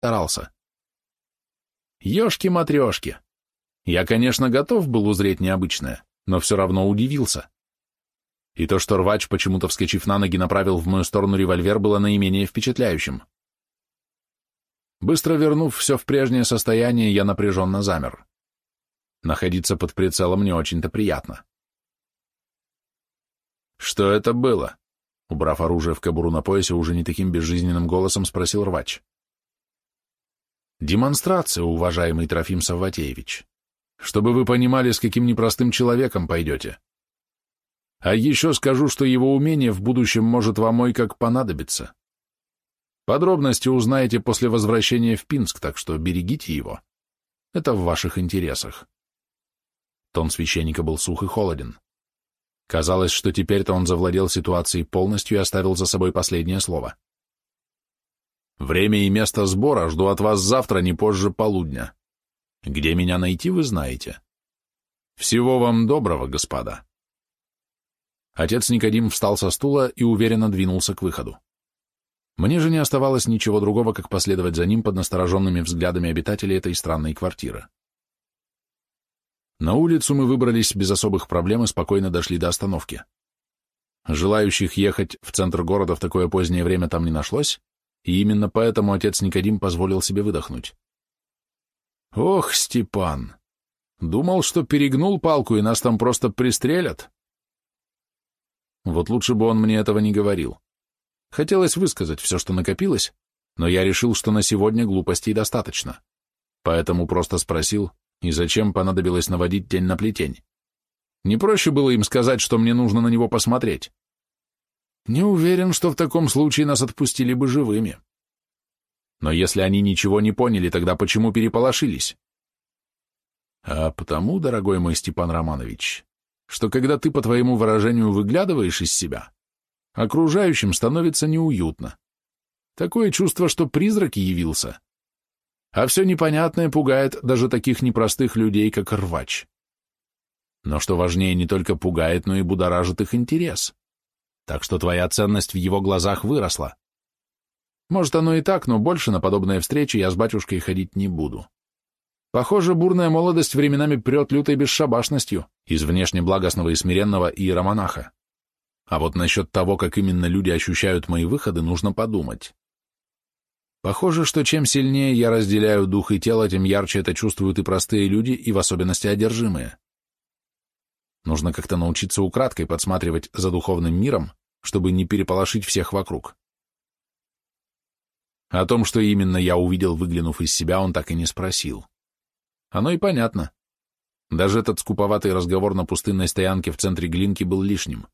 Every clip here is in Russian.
старался. Ёшки-матрёшки. Я, конечно, готов был узреть необычное, но все равно удивился. И то, что рвач, почему-то вскочив на ноги, направил в мою сторону револьвер, было наименее впечатляющим. Быстро вернув все в прежнее состояние, я напряженно замер. Находиться под прицелом не очень-то приятно. «Что это было?» Убрав оружие в кобуру на поясе, уже не таким безжизненным голосом спросил рвач. «Демонстрация, уважаемый Трофим Савватеевич, чтобы вы понимали, с каким непростым человеком пойдете. А еще скажу, что его умение в будущем может вам ой как понадобиться. Подробности узнаете после возвращения в Пинск, так что берегите его. Это в ваших интересах». Тон священника был сух и холоден. Казалось, что теперь-то он завладел ситуацией полностью и оставил за собой последнее слово. «Время и место сбора жду от вас завтра не позже полудня. Где меня найти, вы знаете. Всего вам доброго, господа». Отец Никодим встал со стула и уверенно двинулся к выходу. Мне же не оставалось ничего другого, как последовать за ним под настороженными взглядами обитателей этой странной квартиры. На улицу мы выбрались без особых проблем и спокойно дошли до остановки. Желающих ехать в центр города в такое позднее время там не нашлось, и именно поэтому отец Никодим позволил себе выдохнуть. «Ох, Степан! Думал, что перегнул палку, и нас там просто пристрелят?» Вот лучше бы он мне этого не говорил. Хотелось высказать все, что накопилось, но я решил, что на сегодня глупостей достаточно. Поэтому просто спросил, и зачем понадобилось наводить тень на плетень? Не проще было им сказать, что мне нужно на него посмотреть? Не уверен, что в таком случае нас отпустили бы живыми. Но если они ничего не поняли, тогда почему переполошились? А потому, дорогой мой Степан Романович, что когда ты, по твоему выражению, выглядываешь из себя, окружающим становится неуютно. Такое чувство, что призрак явился, а все непонятное пугает даже таких непростых людей, как рвач. Но что важнее, не только пугает, но и будоражит их интерес. Так что твоя ценность в его глазах выросла. Может, оно и так, но больше на подобные встречи я с батюшкой ходить не буду. Похоже, бурная молодость временами прет лютой бесшабашностью из внешне благостного и смиренного иеромонаха. А вот насчет того, как именно люди ощущают мои выходы, нужно подумать. Похоже, что чем сильнее я разделяю дух и тело, тем ярче это чувствуют и простые люди, и в особенности одержимые. Нужно как-то научиться украдкой подсматривать за духовным миром, чтобы не переполошить всех вокруг. О том, что именно я увидел, выглянув из себя, он так и не спросил. Оно и понятно. Даже этот скуповатый разговор на пустынной стоянке в центре Глинки был лишним.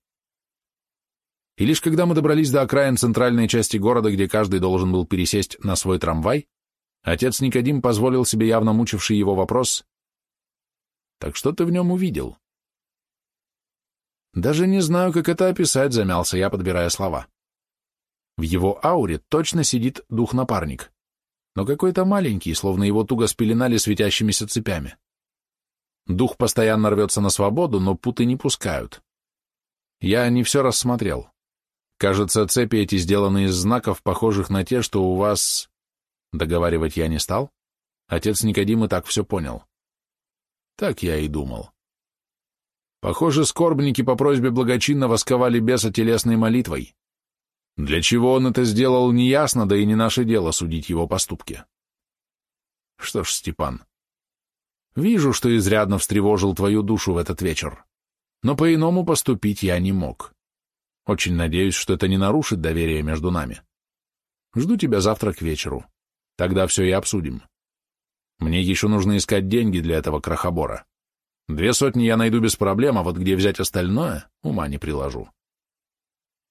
И лишь когда мы добрались до окраин центральной части города, где каждый должен был пересесть на свой трамвай, отец Никодим позволил себе явно мучивший его вопрос «Так что ты в нем увидел?» Даже не знаю, как это описать, замялся я, подбирая слова. В его ауре точно сидит дух-напарник, но какой-то маленький, словно его туго спеленали светящимися цепями. Дух постоянно рвется на свободу, но путы не пускают. Я не все рассмотрел. Кажется, цепи эти сделаны из знаков, похожих на те, что у вас... Договаривать я не стал. Отец Никодим и так все понял. Так я и думал. Похоже, скорбники по просьбе благочинно сковали беса телесной молитвой. Для чего он это сделал, неясно, да и не наше дело судить его поступки. Что ж, Степан, вижу, что изрядно встревожил твою душу в этот вечер, но по-иному поступить я не мог. Очень надеюсь, что это не нарушит доверие между нами. Жду тебя завтра к вечеру. Тогда все и обсудим. Мне еще нужно искать деньги для этого крохобора. Две сотни я найду без проблем, а вот где взять остальное, ума не приложу.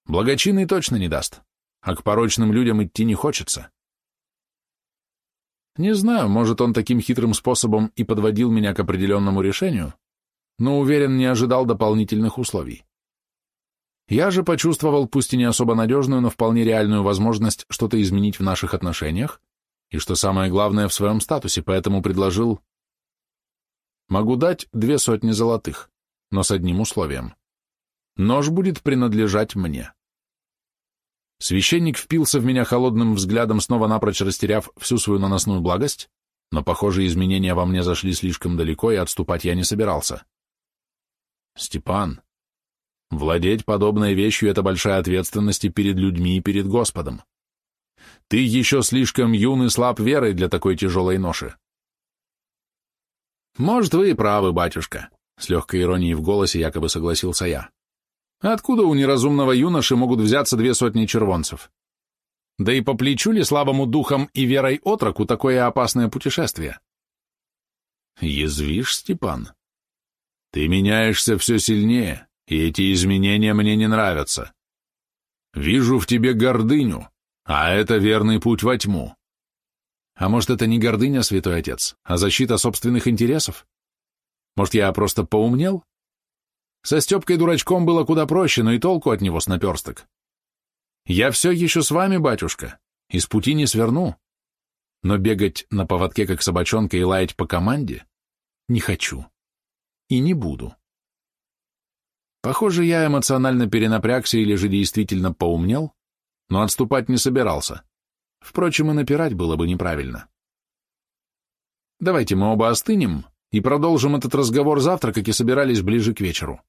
Благочинный точно не даст, а к порочным людям идти не хочется. Не знаю, может, он таким хитрым способом и подводил меня к определенному решению, но уверен, не ожидал дополнительных условий. Я же почувствовал, пусть и не особо надежную, но вполне реальную возможность что-то изменить в наших отношениях, и, что самое главное, в своем статусе, поэтому предложил... Могу дать две сотни золотых, но с одним условием. Нож будет принадлежать мне. Священник впился в меня холодным взглядом, снова напрочь растеряв всю свою наносную благость, но, похоже, изменения во мне зашли слишком далеко, и отступать я не собирался. Степан, владеть подобной вещью — это большая ответственность и перед людьми, и перед Господом. Ты еще слишком юн и слаб верой для такой тяжелой ноши. Может, вы и правы, батюшка, — с легкой иронией в голосе якобы согласился я. Откуда у неразумного юноши могут взяться две сотни червонцев? Да и по плечу ли слабому духом и верой отроку такое опасное путешествие? Язвишь, Степан? Ты меняешься все сильнее, и эти изменения мне не нравятся. Вижу в тебе гордыню, а это верный путь во тьму. А может, это не гордыня, святой отец, а защита собственных интересов? Может, я просто поумнел? Со Степкой дурачком было куда проще, но и толку от него с наперсток. Я все еще с вами, батюшка, из пути не сверну. Но бегать на поводке, как собачонка, и лаять по команде не хочу. И не буду. Похоже, я эмоционально перенапрягся или же действительно поумнел, но отступать не собирался. Впрочем, и напирать было бы неправильно. Давайте мы оба остынем и продолжим этот разговор завтра, как и собирались ближе к вечеру.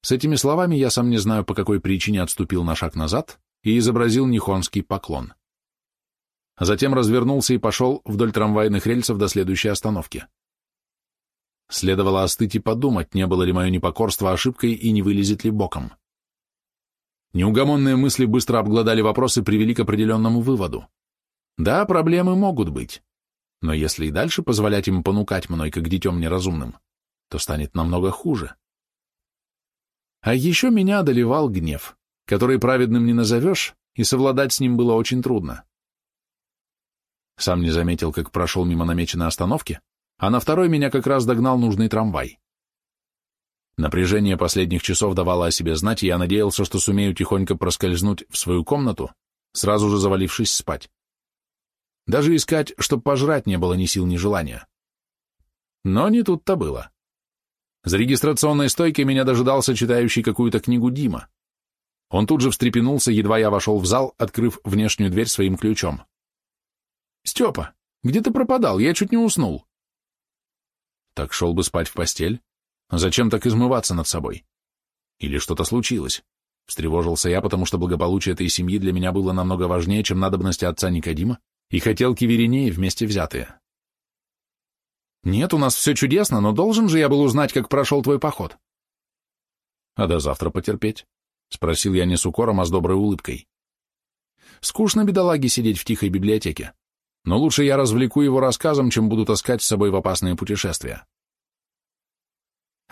С этими словами я сам не знаю, по какой причине отступил на шаг назад и изобразил нихонский поклон. Затем развернулся и пошел вдоль трамвайных рельсов до следующей остановки. Следовало остыть и подумать, не было ли мое непокорство ошибкой и не вылезет ли боком. Неугомонные мысли быстро обглодали вопросы и привели к определенному выводу. Да, проблемы могут быть, но если и дальше позволять им понукать мной, как детем неразумным, то станет намного хуже. А еще меня одолевал гнев, который праведным не назовешь, и совладать с ним было очень трудно. Сам не заметил, как прошел мимо намеченной остановки, а на второй меня как раз догнал нужный трамвай. Напряжение последних часов давало о себе знать, и я надеялся, что сумею тихонько проскользнуть в свою комнату, сразу же завалившись спать. Даже искать, чтоб пожрать, не было ни сил, ни желания. Но не тут-то было. За регистрационной стойкой меня дожидался читающий какую-то книгу Дима. Он тут же встрепенулся, едва я вошел в зал, открыв внешнюю дверь своим ключом. «Степа, где ты пропадал? Я чуть не уснул». Так шел бы спать в постель. Зачем так измываться над собой? Или что-то случилось? Встревожился я, потому что благополучие этой семьи для меня было намного важнее, чем надобности отца Никодима и хотелки Веринеи вместе взятые. Нет, у нас все чудесно, но должен же я был узнать, как прошел твой поход. А до завтра потерпеть? Спросил я не с укором, а с доброй улыбкой. Скучно бедолаге сидеть в тихой библиотеке, но лучше я развлеку его рассказом, чем буду таскать с собой в опасные путешествия.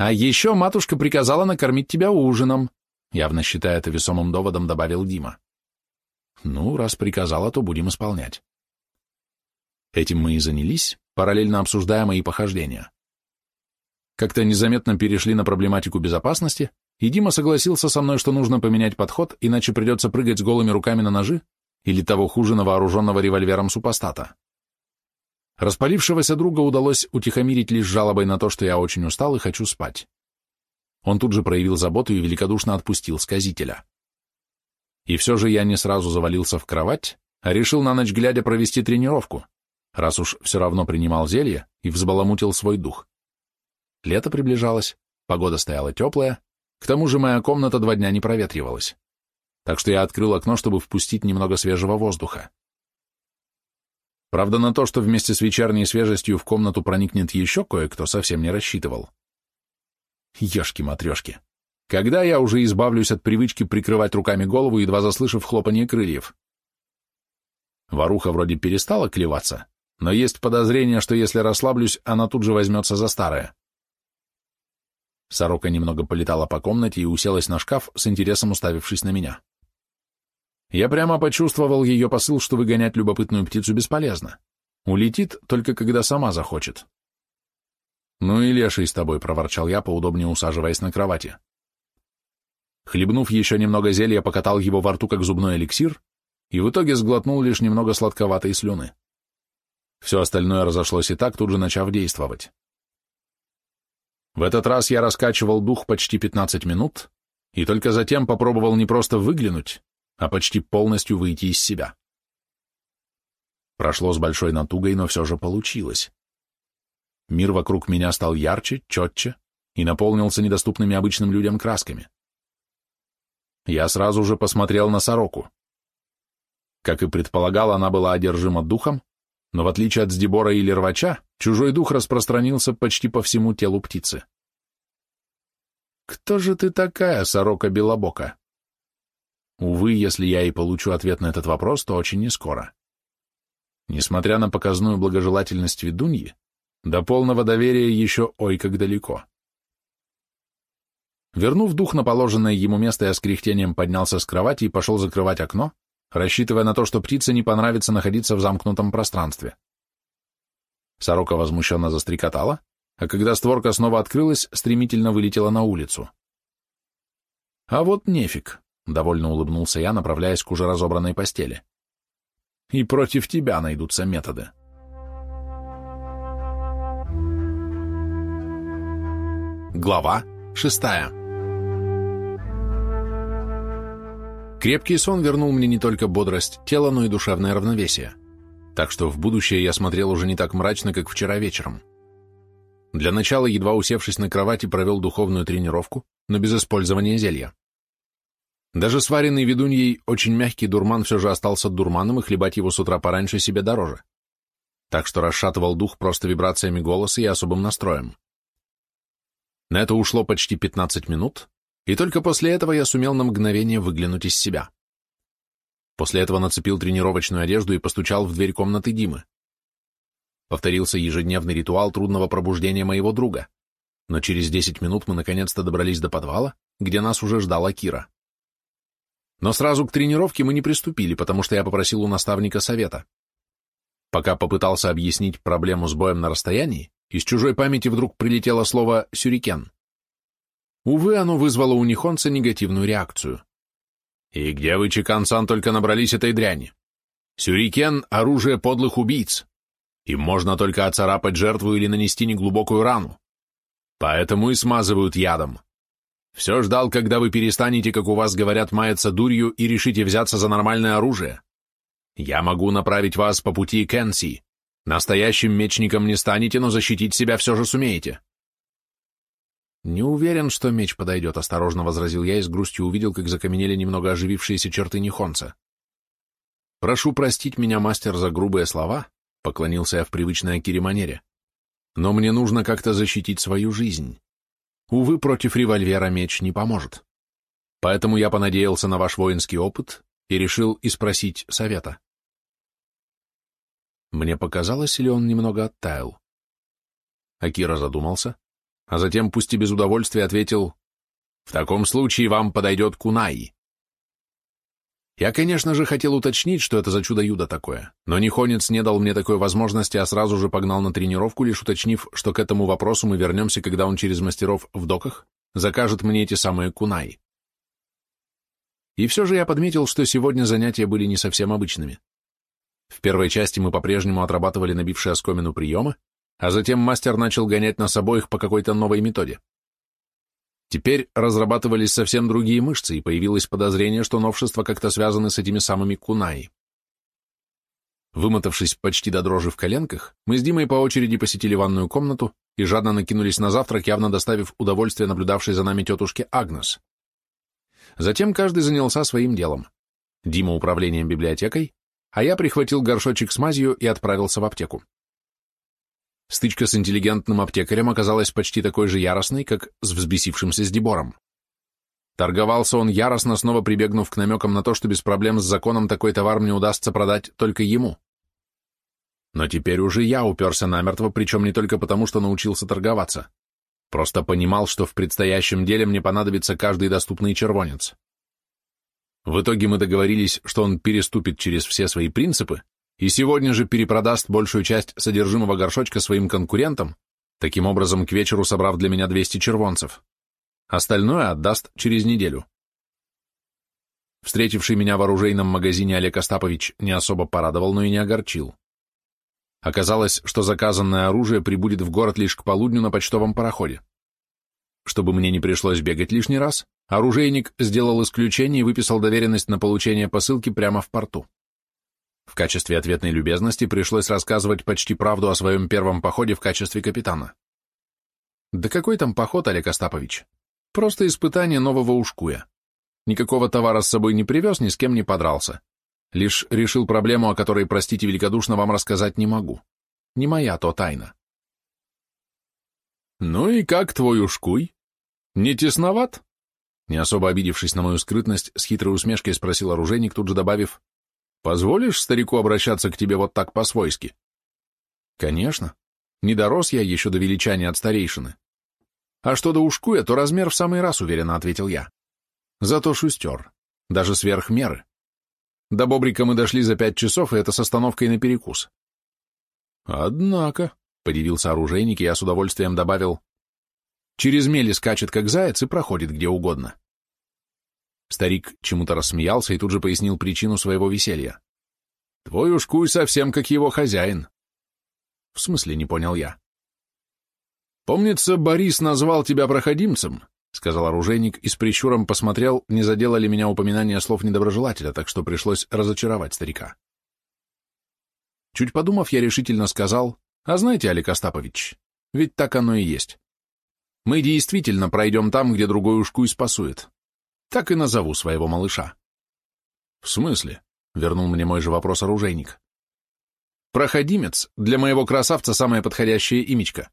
А еще матушка приказала накормить тебя ужином, явно считая это весомым доводом, добавил Дима. Ну, раз приказала, то будем исполнять. Этим мы и занялись, параллельно обсуждая мои похождения. Как-то незаметно перешли на проблематику безопасности, и Дима согласился со мной, что нужно поменять подход, иначе придется прыгать с голыми руками на ножи или того хуже на вооруженного револьвером супостата. Распалившегося друга удалось утихомирить лишь жалобой на то, что я очень устал и хочу спать. Он тут же проявил заботу и великодушно отпустил сказителя. И все же я не сразу завалился в кровать, а решил на ночь глядя провести тренировку раз уж все равно принимал зелье и взбаламутил свой дух. Лето приближалось, погода стояла теплая, к тому же моя комната два дня не проветривалась, так что я открыл окно, чтобы впустить немного свежего воздуха. Правда, на то, что вместе с вечерней свежестью в комнату проникнет еще кое-кто, совсем не рассчитывал. Ешки-матрешки. Когда я уже избавлюсь от привычки прикрывать руками голову, едва заслышав хлопанье крыльев? Воруха вроде перестала клеваться, но есть подозрение, что если расслаблюсь, она тут же возьмется за старое. Сорока немного полетала по комнате и уселась на шкаф, с интересом уставившись на меня. Я прямо почувствовал ее посыл, что выгонять любопытную птицу бесполезно. Улетит, только когда сама захочет. «Ну и леший с тобой», — проворчал я, поудобнее усаживаясь на кровати. Хлебнув еще немного зелья, покатал его во рту, как зубной эликсир, и в итоге сглотнул лишь немного сладковатой слюны. Все остальное разошлось и так, тут же начав действовать. В этот раз я раскачивал дух почти 15 минут, и только затем попробовал не просто выглянуть, а почти полностью выйти из себя. Прошло с большой натугой, но все же получилось. Мир вокруг меня стал ярче, четче и наполнился недоступными обычным людям красками. Я сразу же посмотрел на сороку. Как и предполагал, она была одержима духом, но в отличие от Сдебора или Рвача, чужой дух распространился почти по всему телу птицы. «Кто же ты такая, сорока Белобока?» Увы, если я и получу ответ на этот вопрос, то очень нескоро. Несмотря на показную благожелательность ведуньи, до полного доверия еще ой как далеко. Вернув дух на положенное ему место, я с кряхтением поднялся с кровати и пошел закрывать окно, рассчитывая на то, что птице не понравится находиться в замкнутом пространстве. Сорока возмущенно застрекотала, а когда створка снова открылась, стремительно вылетела на улицу. «А вот нефиг», — довольно улыбнулся я, направляясь к уже разобранной постели. «И против тебя найдутся методы». Глава шестая Крепкий сон вернул мне не только бодрость тела, но и душевное равновесие. Так что в будущее я смотрел уже не так мрачно, как вчера вечером. Для начала, едва усевшись на кровати, провел духовную тренировку, но без использования зелья. Даже сваренный ведуньей очень мягкий дурман все же остался дурманом, и хлебать его с утра пораньше себе дороже. Так что расшатывал дух просто вибрациями голоса и особым настроем. На это ушло почти 15 минут, и только после этого я сумел на мгновение выглянуть из себя. После этого нацепил тренировочную одежду и постучал в дверь комнаты Димы. Повторился ежедневный ритуал трудного пробуждения моего друга, но через 10 минут мы наконец-то добрались до подвала, где нас уже ждала Кира. Но сразу к тренировке мы не приступили, потому что я попросил у наставника совета. Пока попытался объяснить проблему с боем на расстоянии, из чужой памяти вдруг прилетело слово «сюрикен». Увы, оно вызвало у Нихонца негативную реакцию. «И где вы, Чикан-сан, только набрались этой дряни? Сюрикен — оружие подлых убийц. Им можно только оцарапать жертву или нанести неглубокую рану. Поэтому и смазывают ядом. Все ждал, когда вы перестанете, как у вас говорят, маяться дурью и решите взяться за нормальное оружие. Я могу направить вас по пути Кенси. Настоящим мечником не станете, но защитить себя все же сумеете. «Не уверен, что меч подойдет», — осторожно возразил я и с грустью увидел, как закаменели немного оживившиеся черты Нихонца. «Прошу простить меня, мастер, за грубые слова», — поклонился я в привычной Акире манере. «Но мне нужно как-то защитить свою жизнь. Увы, против револьвера меч не поможет. Поэтому я понадеялся на ваш воинский опыт и решил и спросить совета». Мне показалось, или он немного оттаял. Акира задумался, а затем, пусть и без удовольствия, ответил, «В таком случае вам подойдет кунай». Я, конечно же, хотел уточнить, что это за чудо-юдо такое, но Нихонец не дал мне такой возможности, а сразу же погнал на тренировку, лишь уточнив, что к этому вопросу мы вернемся, когда он через мастеров в доках закажет мне эти самые кунай. И все же я подметил, что сегодня занятия были не совсем обычными. В первой части мы по-прежнему отрабатывали набившие оскомину приемы, а затем мастер начал гонять нас обоих по какой-то новой методе. Теперь разрабатывались совсем другие мышцы, и появилось подозрение, что новшества как-то связаны с этими самыми кунаи. Вымотавшись почти до дрожи в коленках, мы с Димой по очереди посетили ванную комнату и жадно накинулись на завтрак, явно доставив удовольствие наблюдавшей за нами тетушке Агнес. Затем каждый занялся своим делом. Дима управлением библиотекой, а я прихватил горшочек с мазью и отправился в аптеку. Стычка с интеллигентным аптекарем оказалась почти такой же яростной, как с взбесившимся Сдебором. Торговался он яростно, снова прибегнув к намекам на то, что без проблем с законом такой товар мне удастся продать только ему. Но теперь уже я уперся намертво, причем не только потому, что научился торговаться. Просто понимал, что в предстоящем деле мне понадобится каждый доступный червонец. В итоге мы договорились, что он переступит через все свои принципы, и сегодня же перепродаст большую часть содержимого горшочка своим конкурентам, таким образом к вечеру собрав для меня 200 червонцев. Остальное отдаст через неделю. Встретивший меня в оружейном магазине Олег Остапович не особо порадовал, но и не огорчил. Оказалось, что заказанное оружие прибудет в город лишь к полудню на почтовом пароходе. Чтобы мне не пришлось бегать лишний раз, оружейник сделал исключение и выписал доверенность на получение посылки прямо в порту. В качестве ответной любезности пришлось рассказывать почти правду о своем первом походе в качестве капитана. Да какой там поход, Олег Остапович? Просто испытание нового ушкуя. Никакого товара с собой не привез, ни с кем не подрался. Лишь решил проблему, о которой, простите великодушно, вам рассказать не могу. Не моя то тайна. «Ну и как твой ушкуй? Не тесноват?» Не особо обидевшись на мою скрытность, с хитрой усмешкой спросил оружейник, тут же добавив, «Позволишь старику обращаться к тебе вот так по-свойски?» «Конечно. Не дорос я еще до величания от старейшины. А что до ушкуя, то размер в самый раз, уверенно ответил я. Зато шустер. Даже сверх меры. До Бобрика мы дошли за пять часов, и это с остановкой на перекус. Однако, — подивился оружейник, и я с удовольствием добавил, через мели скачет, как заяц, и проходит где угодно. Старик чему-то рассмеялся и тут же пояснил причину своего веселья. Твой ушкуй совсем как его хозяин. В смысле, не понял я. Помнится, Борис назвал тебя проходимцем, — сказал оружейник и с прищуром посмотрел, не задело ли меня упоминание слов недоброжелателя, так что пришлось разочаровать старика. Чуть подумав, я решительно сказал, «А знаете, Олег Остапович, ведь так оно и есть. Мы действительно пройдем там, где другой ушку и спасует. Так и назову своего малыша». «В смысле?» — вернул мне мой же вопрос оружейник. «Проходимец для моего красавца самое подходящее имечко.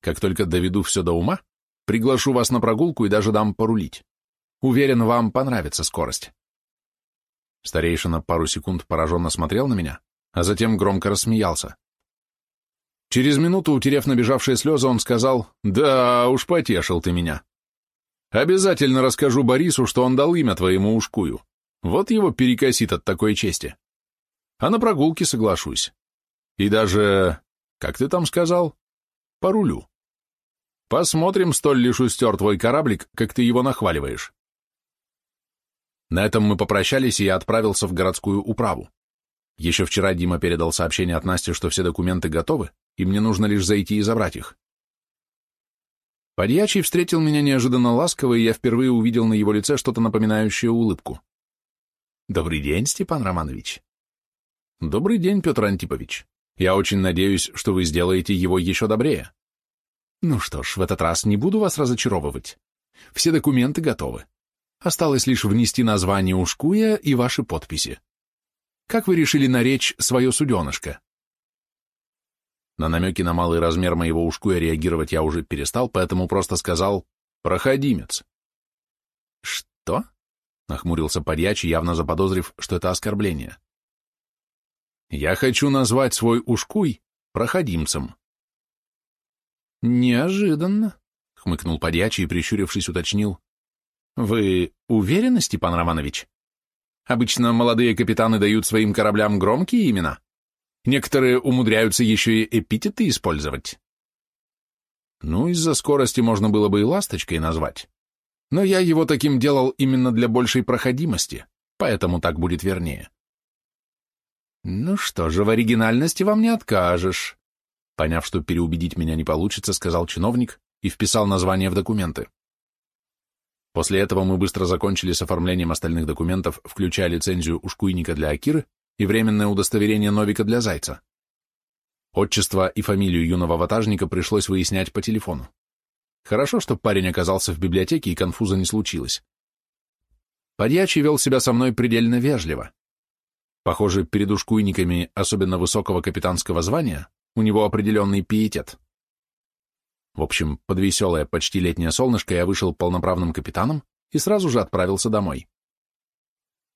Как только доведу все до ума, Приглашу вас на прогулку и даже дам порулить. Уверен, вам понравится скорость. Старейшина пару секунд пораженно смотрел на меня, а затем громко рассмеялся. Через минуту, утерев набежавшие слезы, он сказал, «Да уж потешил ты меня. Обязательно расскажу Борису, что он дал имя твоему ушкую. Вот его перекосит от такой чести. А на прогулке соглашусь. И даже, как ты там сказал, порулю. Посмотрим, столь ли шустер твой кораблик, как ты его нахваливаешь. На этом мы попрощались, и я отправился в городскую управу. Еще вчера Дима передал сообщение от Насти, что все документы готовы, и мне нужно лишь зайти и забрать их. Подьячий встретил меня неожиданно ласково, и я впервые увидел на его лице что-то напоминающее улыбку. «Добрый день, Степан Романович». «Добрый день, Петр Антипович. Я очень надеюсь, что вы сделаете его еще добрее». Ну что ж, в этот раз не буду вас разочаровывать. Все документы готовы. Осталось лишь внести название Ушкуя и ваши подписи. Как вы решили наречь свое суденышко? На намеки на малый размер моего ушкуя реагировать я уже перестал, поэтому просто сказал «проходимец». «Что?» — нахмурился подьячий, явно заподозрив, что это оскорбление. «Я хочу назвать свой ушкуй проходимцем», «Неожиданно», — хмыкнул подьячий и, прищурившись, уточнил. «Вы уверены, Степан Романович? Обычно молодые капитаны дают своим кораблям громкие имена. Некоторые умудряются еще и эпитеты использовать». Ну, из-за скорости можно было бы и ласточкой назвать. Но я его таким делал именно для большей проходимости, поэтому так будет вернее. Ну что же, в оригинальности вам не откажешь. Поняв, что переубедить меня не получится, сказал чиновник и вписал название в документы. После этого мы быстро закончили с оформлением остальных документов, включая лицензию ушкуйника для Акиры и временное удостоверение Новика для Зайца. Отчество и фамилию юного ватажника пришлось выяснять по телефону. Хорошо, что парень оказался в библиотеке и конфуза не случилось. Подьячий вел себя со мной предельно вежливо. Похоже, перед ушкуйниками особенно высокого капитанского звания у него определенный пиетет. В общем, под веселое, почти летнее солнышко я вышел полноправным капитаном и сразу же отправился домой.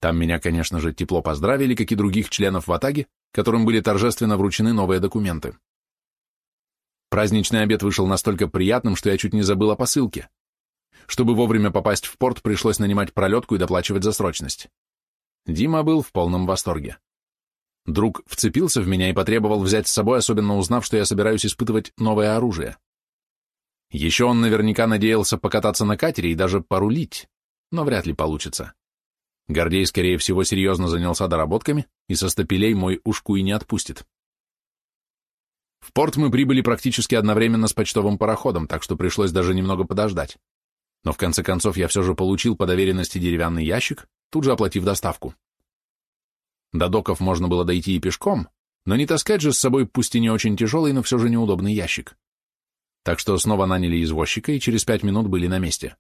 Там меня, конечно же, тепло поздравили, как и других членов Ватаги, которым были торжественно вручены новые документы. Праздничный обед вышел настолько приятным, что я чуть не забыл о посылке. Чтобы вовремя попасть в порт, пришлось нанимать пролетку и доплачивать за срочность. Дима был в полном восторге. Друг вцепился в меня и потребовал взять с собой, особенно узнав, что я собираюсь испытывать новое оружие. Еще он наверняка надеялся покататься на катере и даже порулить, но вряд ли получится. Гордей, скорее всего, серьезно занялся доработками, и со стапелей мой ушку и не отпустит. В порт мы прибыли практически одновременно с почтовым пароходом, так что пришлось даже немного подождать. Но в конце концов я все же получил по доверенности деревянный ящик, тут же оплатив доставку. До доков можно было дойти и пешком, но не таскать же с собой пусть и не очень тяжелый, но все же неудобный ящик. Так что снова наняли извозчика и через пять минут были на месте.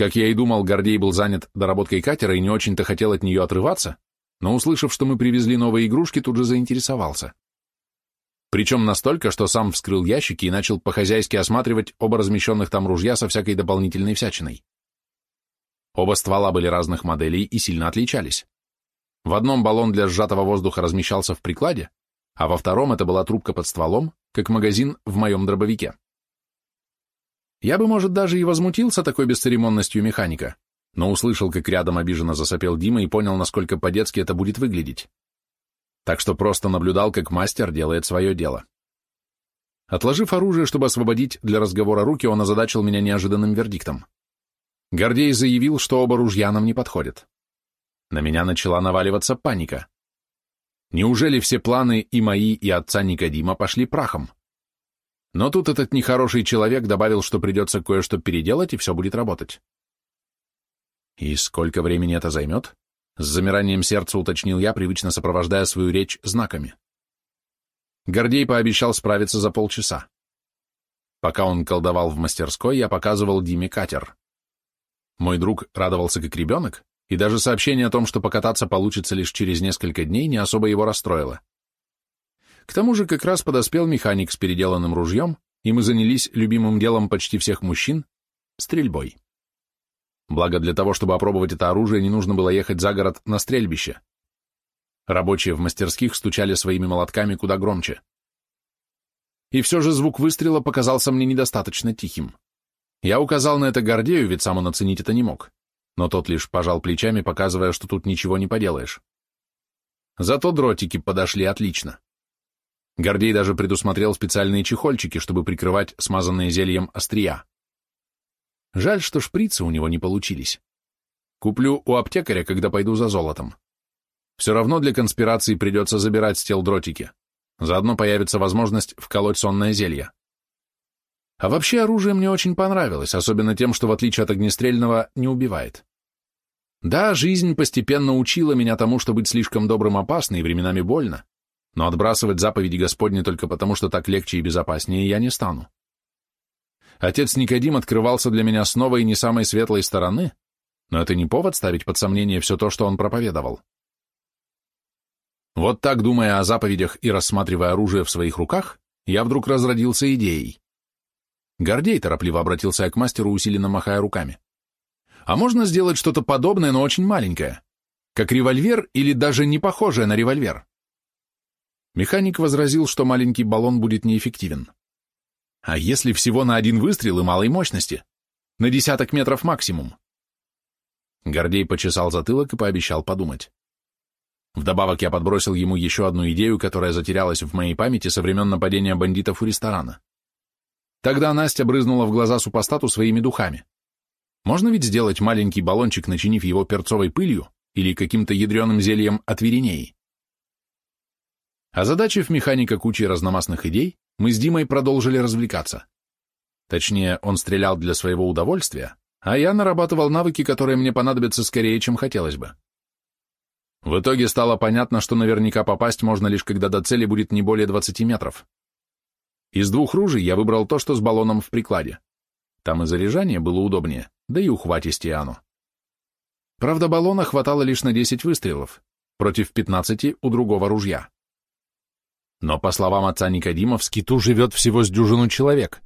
Как я и думал, Гордей был занят доработкой катера и не очень-то хотел от нее отрываться, но, услышав, что мы привезли новые игрушки, тут же заинтересовался. Причем настолько, что сам вскрыл ящики и начал по-хозяйски осматривать оба размещенных там ружья со всякой дополнительной всячиной. Оба ствола были разных моделей и сильно отличались. В одном баллон для сжатого воздуха размещался в прикладе, а во втором это была трубка под стволом, как магазин в моем дробовике. Я бы, может, даже и возмутился такой бесцеремонностью механика, но услышал, как рядом обиженно засопел Дима и понял, насколько по-детски это будет выглядеть так что просто наблюдал, как мастер делает свое дело. Отложив оружие, чтобы освободить для разговора руки, он озадачил меня неожиданным вердиктом. Гордей заявил, что оба ружья нам не подходят. На меня начала наваливаться паника. Неужели все планы и мои, и отца Никодима пошли прахом? Но тут этот нехороший человек добавил, что придется кое-что переделать, и все будет работать. И сколько времени это займет? С замиранием сердца уточнил я, привычно сопровождая свою речь знаками. Гордей пообещал справиться за полчаса. Пока он колдовал в мастерской, я показывал Диме катер. Мой друг радовался как ребенок, и даже сообщение о том, что покататься получится лишь через несколько дней, не особо его расстроило. К тому же как раз подоспел механик с переделанным ружьем, и мы занялись любимым делом почти всех мужчин — стрельбой. Благо для того, чтобы опробовать это оружие, не нужно было ехать за город на стрельбище. Рабочие в мастерских стучали своими молотками куда громче. И все же звук выстрела показался мне недостаточно тихим. Я указал на это Гордею, ведь сам он оценить это не мог. Но тот лишь пожал плечами, показывая, что тут ничего не поделаешь. Зато дротики подошли отлично. Гордей даже предусмотрел специальные чехольчики, чтобы прикрывать смазанные зельем острия. Жаль, что шприцы у него не получились. Куплю у аптекаря, когда пойду за золотом. Все равно для конспирации придется забирать с дротики. Заодно появится возможность вколоть сонное зелье. А вообще оружие мне очень понравилось, особенно тем, что в отличие от огнестрельного не убивает. Да, жизнь постепенно учила меня тому, что быть слишком добрым опасно и временами больно, но отбрасывать заповеди Господни только потому, что так легче и безопаснее, я не стану. Отец Никодим открывался для меня с новой и не самой светлой стороны, но это не повод ставить под сомнение все то, что он проповедовал. Вот так, думая о заповедях и рассматривая оружие в своих руках, я вдруг разродился идеей. Гордей торопливо обратился к мастеру, усиленно махая руками. А можно сделать что-то подобное, но очень маленькое? Как револьвер или даже не похожее на револьвер? Механик возразил, что маленький баллон будет неэффективен. А если всего на один выстрел и малой мощности? На десяток метров максимум. Гордей почесал затылок и пообещал подумать. Вдобавок я подбросил ему еще одну идею, которая затерялась в моей памяти со времен нападения бандитов у ресторана. Тогда Настя брызнула в глаза супостату своими духами. Можно ведь сделать маленький баллончик, начинив его перцовой пылью или каким-то ядреным зельем от виринеи. Озадачив механика кучей разномастных идей, мы с Димой продолжили развлекаться. Точнее, он стрелял для своего удовольствия, а я нарабатывал навыки, которые мне понадобятся скорее, чем хотелось бы. В итоге стало понятно, что наверняка попасть можно лишь когда до цели будет не более 20 метров. Из двух ружей я выбрал то, что с баллоном в прикладе. Там и заряжание было удобнее, да и ухватистее оно. Правда, баллона хватало лишь на 10 выстрелов, против 15 у другого ружья. Но, по словам отца Никодима, в скиту живет всего с дюжину человек,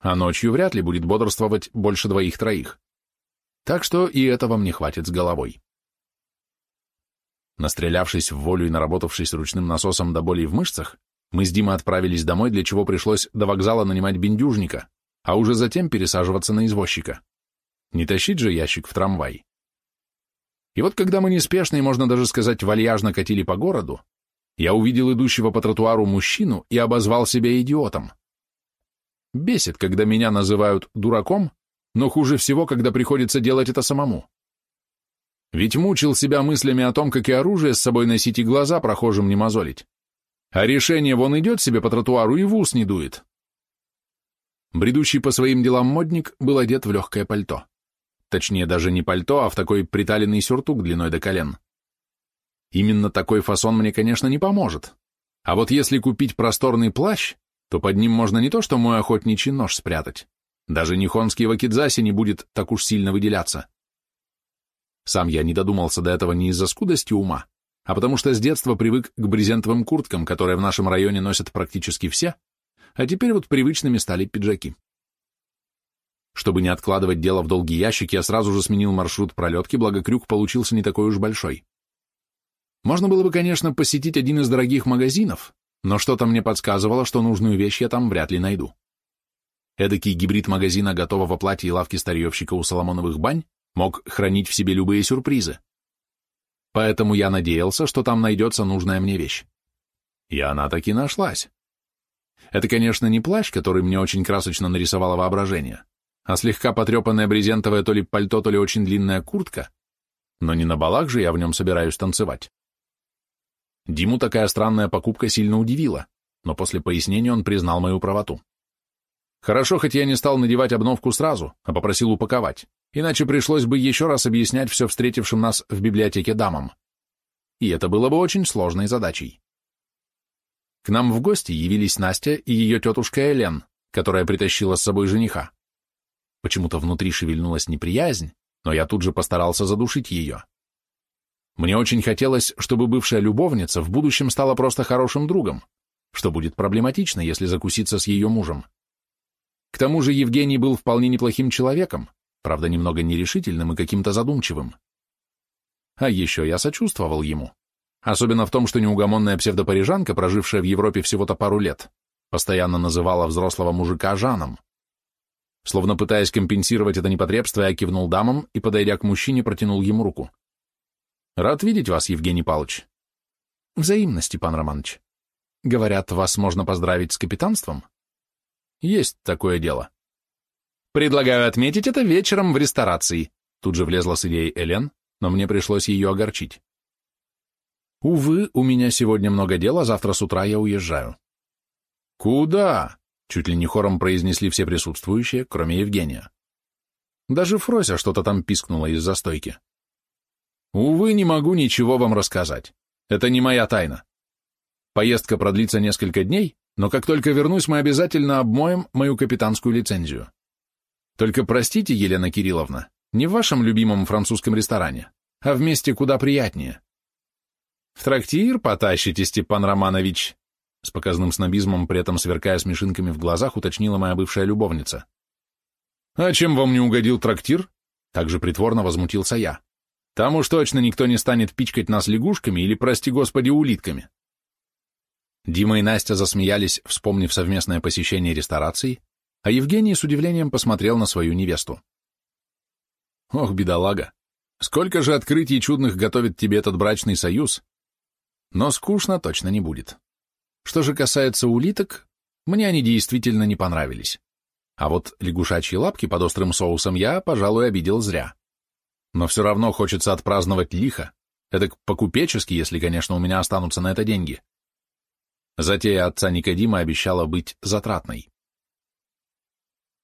а ночью вряд ли будет бодрствовать больше двоих-троих. Так что и этого мне хватит с головой. Настрелявшись в волю и наработавшись ручным насосом до боли в мышцах, мы с Димой отправились домой, для чего пришлось до вокзала нанимать бендюжника, а уже затем пересаживаться на извозчика. Не тащить же ящик в трамвай. И вот когда мы неспешно и, можно даже сказать, вальяжно катили по городу, я увидел идущего по тротуару мужчину и обозвал себя идиотом. Бесит, когда меня называют дураком, но хуже всего, когда приходится делать это самому. Ведь мучил себя мыслями о том, как и оружие с собой носить и глаза прохожим не мозолить. А решение вон идет себе по тротуару и в ус не дует. Бредущий по своим делам модник был одет в легкое пальто. Точнее, даже не пальто, а в такой приталенный сюртук длиной до колен. Именно такой фасон мне, конечно, не поможет. А вот если купить просторный плащ, то под ним можно не то что мой охотничий нож спрятать, даже нихонский вакидзаси не будет так уж сильно выделяться. Сам я не додумался до этого не из-за скудости ума, а потому что с детства привык к брезентовым курткам, которые в нашем районе носят практически все, а теперь вот привычными стали пиджаки. Чтобы не откладывать дело в долгий ящик, я сразу же сменил маршрут пролетки, благо крюк получился не такой уж большой. Можно было бы, конечно, посетить один из дорогих магазинов, но что-то мне подсказывало, что нужную вещь я там вряд ли найду. Эдакий гибрид магазина готового платья и лавки старьевщика у Соломоновых бань мог хранить в себе любые сюрпризы. Поэтому я надеялся, что там найдется нужная мне вещь. И она таки нашлась. Это, конечно, не плащ, который мне очень красочно нарисовало воображение, а слегка потрепанная брезентовая то ли пальто, то ли очень длинная куртка, но не на балах же я в нем собираюсь танцевать. Диму такая странная покупка сильно удивила, но после пояснения он признал мою правоту. Хорошо, хоть я не стал надевать обновку сразу, а попросил упаковать, иначе пришлось бы еще раз объяснять все встретившим нас в библиотеке дамам. И это было бы очень сложной задачей. К нам в гости явились Настя и ее тетушка Элен, которая притащила с собой жениха. Почему-то внутри шевельнулась неприязнь, но я тут же постарался задушить ее. Мне очень хотелось, чтобы бывшая любовница в будущем стала просто хорошим другом, что будет проблематично, если закуситься с ее мужем. К тому же Евгений был вполне неплохим человеком, правда, немного нерешительным и каким-то задумчивым. А еще я сочувствовал ему. Особенно в том, что неугомонная псевдопарижанка, прожившая в Европе всего-то пару лет, постоянно называла взрослого мужика Жаном. Словно пытаясь компенсировать это непотребство, я кивнул дамам и, подойдя к мужчине, протянул ему руку. «Рад видеть вас, Евгений Павлович». «Взаимно, Степан Романович. Говорят, вас можно поздравить с капитанством?» «Есть такое дело». «Предлагаю отметить это вечером в ресторации», тут же влезла с идеей Элен, но мне пришлось ее огорчить. Увы, у меня сегодня много дел, а завтра с утра я уезжаю. Куда? Чуть ли не хором произнесли все присутствующие, кроме Евгения. Даже Фрося что-то там пискнула из застойки. Увы, не могу ничего вам рассказать. Это не моя тайна. Поездка продлится несколько дней, но как только вернусь, мы обязательно обмоем мою капитанскую лицензию. Только простите, Елена Кирилловна, не в вашем любимом французском ресторане, а в месте куда приятнее. В трактир потащите, Степан Романович, с показным снобизмом, при этом сверкая смешинками в глазах, уточнила моя бывшая любовница. А чем вам не угодил трактир? Также притворно возмутился я. Там уж точно никто не станет пичкать нас лягушками или, прости господи, улитками. Дима и Настя засмеялись, вспомнив совместное посещение ресторации, а Евгений с удивлением посмотрел на свою невесту. Ох, бедолага, сколько же открытий чудных готовит тебе этот брачный союз, но скучно точно не будет. Что же касается улиток, мне они действительно не понравились. А вот лягушачьи лапки под острым соусом я, пожалуй, обидел зря. Но все равно хочется отпраздновать лихо, это по-купечески, если, конечно, у меня останутся на это деньги. Затея отца Никодима обещала быть затратной.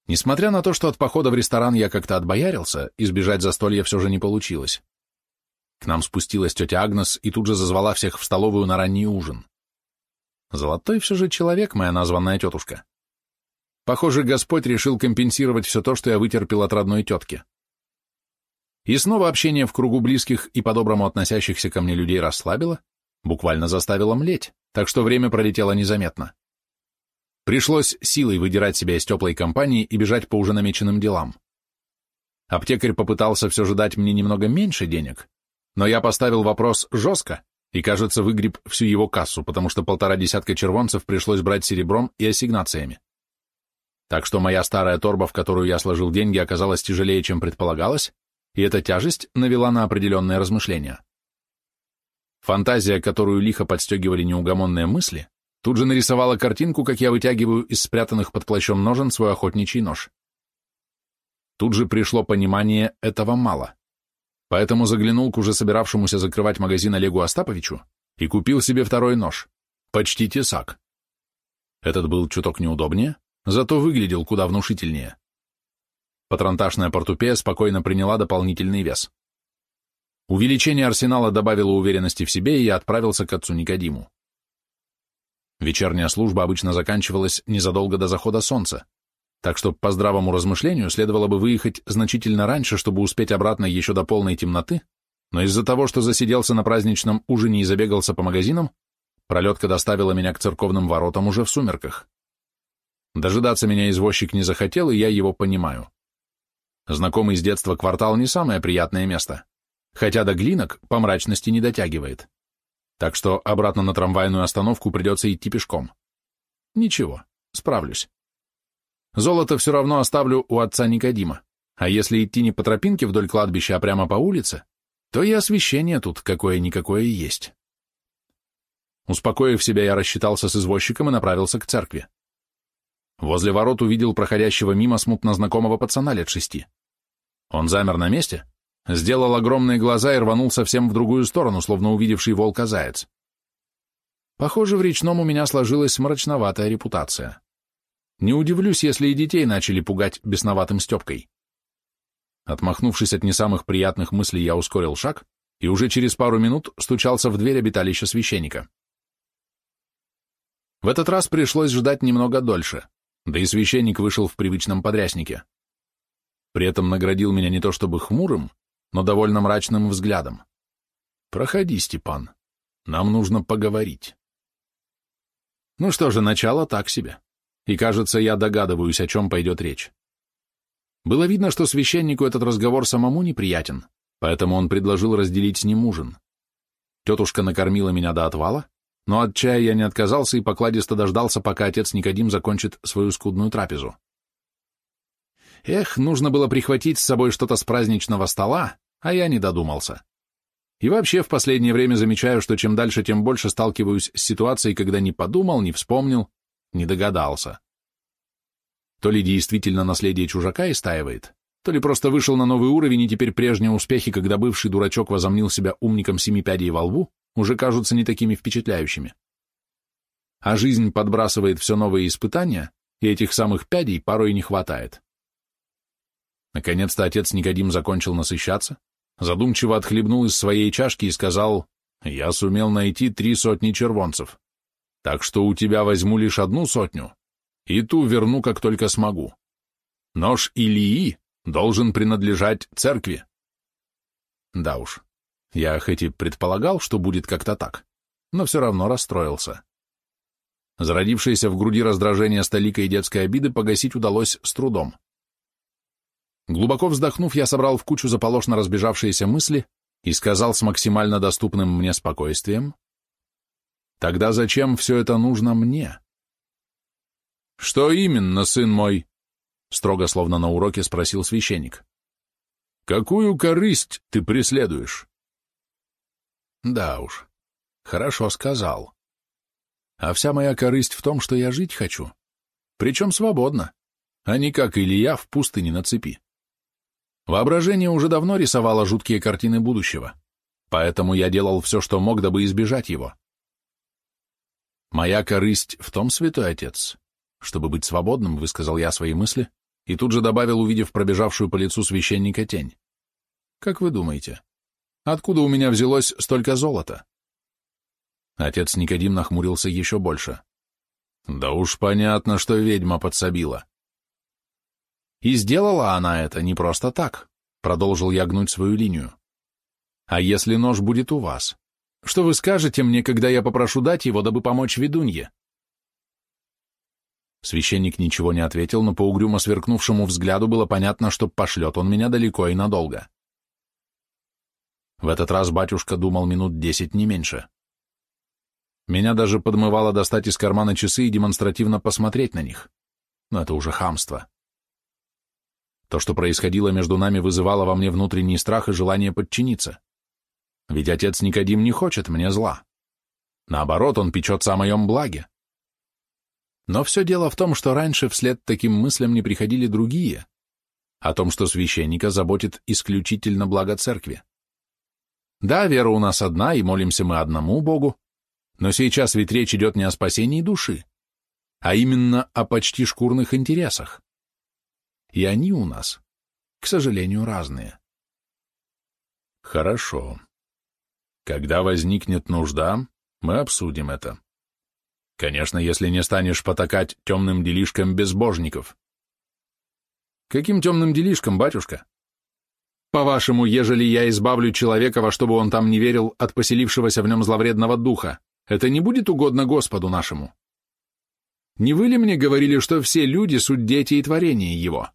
Несмотря на то, что от похода в ресторан я как-то отбоярился, избежать застолья все же не получилось. К нам спустилась тетя Агнес и тут же зазвала всех в столовую на ранний ужин. Золотой все же человек, моя названная тетушка. Похоже, Господь решил компенсировать все то, что я вытерпел от родной тетки. И снова общение в кругу близких и по-доброму относящихся ко мне людей расслабило, буквально заставило млеть, так что время пролетело незаметно. Пришлось силой выдирать себя из теплой компании и бежать по уже намеченным делам. Аптекарь попытался все же дать мне немного меньше денег, но я поставил вопрос жестко и, кажется, выгреб всю его кассу, потому что полтора десятка червонцев пришлось брать серебром и ассигнациями. Так что моя старая торба, в которую я сложил деньги, оказалась тяжелее, чем предполагалось, и эта тяжесть навела на определенные размышления. Фантазия, которую лихо подстегивали неугомонные мысли, тут же нарисовала картинку, как я вытягиваю из спрятанных под плащом ножен свой охотничий нож. Тут же пришло понимание, этого мало. Поэтому заглянул к уже собиравшемуся закрывать магазин Олегу Остаповичу и купил себе второй нож, почти тесак. Этот был чуток неудобнее, зато выглядел куда внушительнее. Патронташная портупея спокойно приняла дополнительный вес. Увеличение арсенала добавило уверенности в себе, и я отправился к отцу Никодиму. Вечерняя служба обычно заканчивалась незадолго до захода солнца, так что по здравому размышлению следовало бы выехать значительно раньше, чтобы успеть обратно еще до полной темноты, но из-за того, что засиделся на праздничном ужине и забегался по магазинам, пролетка доставила меня к церковным воротам уже в сумерках. Дожидаться меня извозчик не захотел, и я его понимаю. Знакомый с детства квартал не самое приятное место, хотя до глинок по мрачности не дотягивает. Так что обратно на трамвайную остановку придется идти пешком. Ничего, справлюсь. Золото все равно оставлю у отца Никодима, а если идти не по тропинке вдоль кладбища, а прямо по улице, то и освещение тут какое-никакое есть. Успокоив себя, я рассчитался с извозчиком и направился к церкви. Возле ворот увидел проходящего мимо смутно знакомого пацана лет шести. Он замер на месте, сделал огромные глаза и рванул совсем в другую сторону, словно увидевший волка-заяц. Похоже, в речном у меня сложилась мрачноватая репутация. Не удивлюсь, если и детей начали пугать бесноватым Степкой. Отмахнувшись от не самых приятных мыслей, я ускорил шаг и уже через пару минут стучался в дверь обиталища священника. В этот раз пришлось ждать немного дольше, да и священник вышел в привычном подряснике. При этом наградил меня не то чтобы хмурым, но довольно мрачным взглядом. «Проходи, Степан. Нам нужно поговорить». Ну что же, начало так себе. И, кажется, я догадываюсь, о чем пойдет речь. Было видно, что священнику этот разговор самому неприятен, поэтому он предложил разделить с ним ужин. Тетушка накормила меня до отвала, но от чая я не отказался и покладисто дождался, пока отец Никодим закончит свою скудную трапезу. Эх, нужно было прихватить с собой что-то с праздничного стола, а я не додумался. И вообще в последнее время замечаю, что чем дальше, тем больше сталкиваюсь с ситуацией, когда не подумал, не вспомнил, не догадался. То ли действительно наследие чужака истаивает, то ли просто вышел на новый уровень, и теперь прежние успехи, когда бывший дурачок возомнил себя умником семи пядей во лбу, уже кажутся не такими впечатляющими. А жизнь подбрасывает все новые испытания, и этих самых пядей порой не хватает. Наконец-то отец Никодим закончил насыщаться, задумчиво отхлебнул из своей чашки и сказал, «Я сумел найти три сотни червонцев, так что у тебя возьму лишь одну сотню, и ту верну, как только смогу. Нож Илии должен принадлежать церкви». Да уж, я хоть и предполагал, что будет как-то так, но все равно расстроился. Зародившееся в груди раздражение столика и детской обиды погасить удалось с трудом. Глубоко вздохнув, я собрал в кучу заполошно разбежавшиеся мысли и сказал с максимально доступным мне спокойствием, «Тогда зачем все это нужно мне?» «Что именно, сын мой?» — строго, словно на уроке, спросил священник. «Какую корысть ты преследуешь?» «Да уж, хорошо сказал. А вся моя корысть в том, что я жить хочу, причем свободно, а не как Илья в пустыне на цепи. Воображение уже давно рисовало жуткие картины будущего, поэтому я делал все, что мог, дабы избежать его. «Моя корысть в том, святой отец, чтобы быть свободным», — высказал я свои мысли, и тут же добавил, увидев пробежавшую по лицу священника тень. «Как вы думаете, откуда у меня взялось столько золота?» Отец Никодим нахмурился еще больше. «Да уж понятно, что ведьма подсобила. И сделала она это не просто так, продолжил я гнуть свою линию. А если нож будет у вас? Что вы скажете мне, когда я попрошу дать его, дабы помочь ведунье? Священник ничего не ответил, но по угрюмо сверкнувшему взгляду было понятно, что пошлет он меня далеко и надолго. В этот раз батюшка думал минут десять, не меньше. Меня даже подмывало достать из кармана часы и демонстративно посмотреть на них. Но это уже хамство. То, что происходило между нами, вызывало во мне внутренний страх и желание подчиниться. Ведь отец Никодим не хочет мне зла. Наоборот, он печется о моем благе. Но все дело в том, что раньше вслед таким мыслям не приходили другие, о том, что священника заботит исключительно благо церкви. Да, вера у нас одна, и молимся мы одному Богу, но сейчас ведь речь идет не о спасении души, а именно о почти шкурных интересах. И они у нас, к сожалению, разные. Хорошо. Когда возникнет нужда, мы обсудим это. Конечно, если не станешь потакать темным делишкам безбожников. Каким темным делишкам, батюшка? По-вашему, ежели я избавлю человека, во что бы он там не верил, от поселившегося в нем зловредного духа, это не будет угодно Господу нашему? Не вы ли мне говорили, что все люди — суть дети и творения его?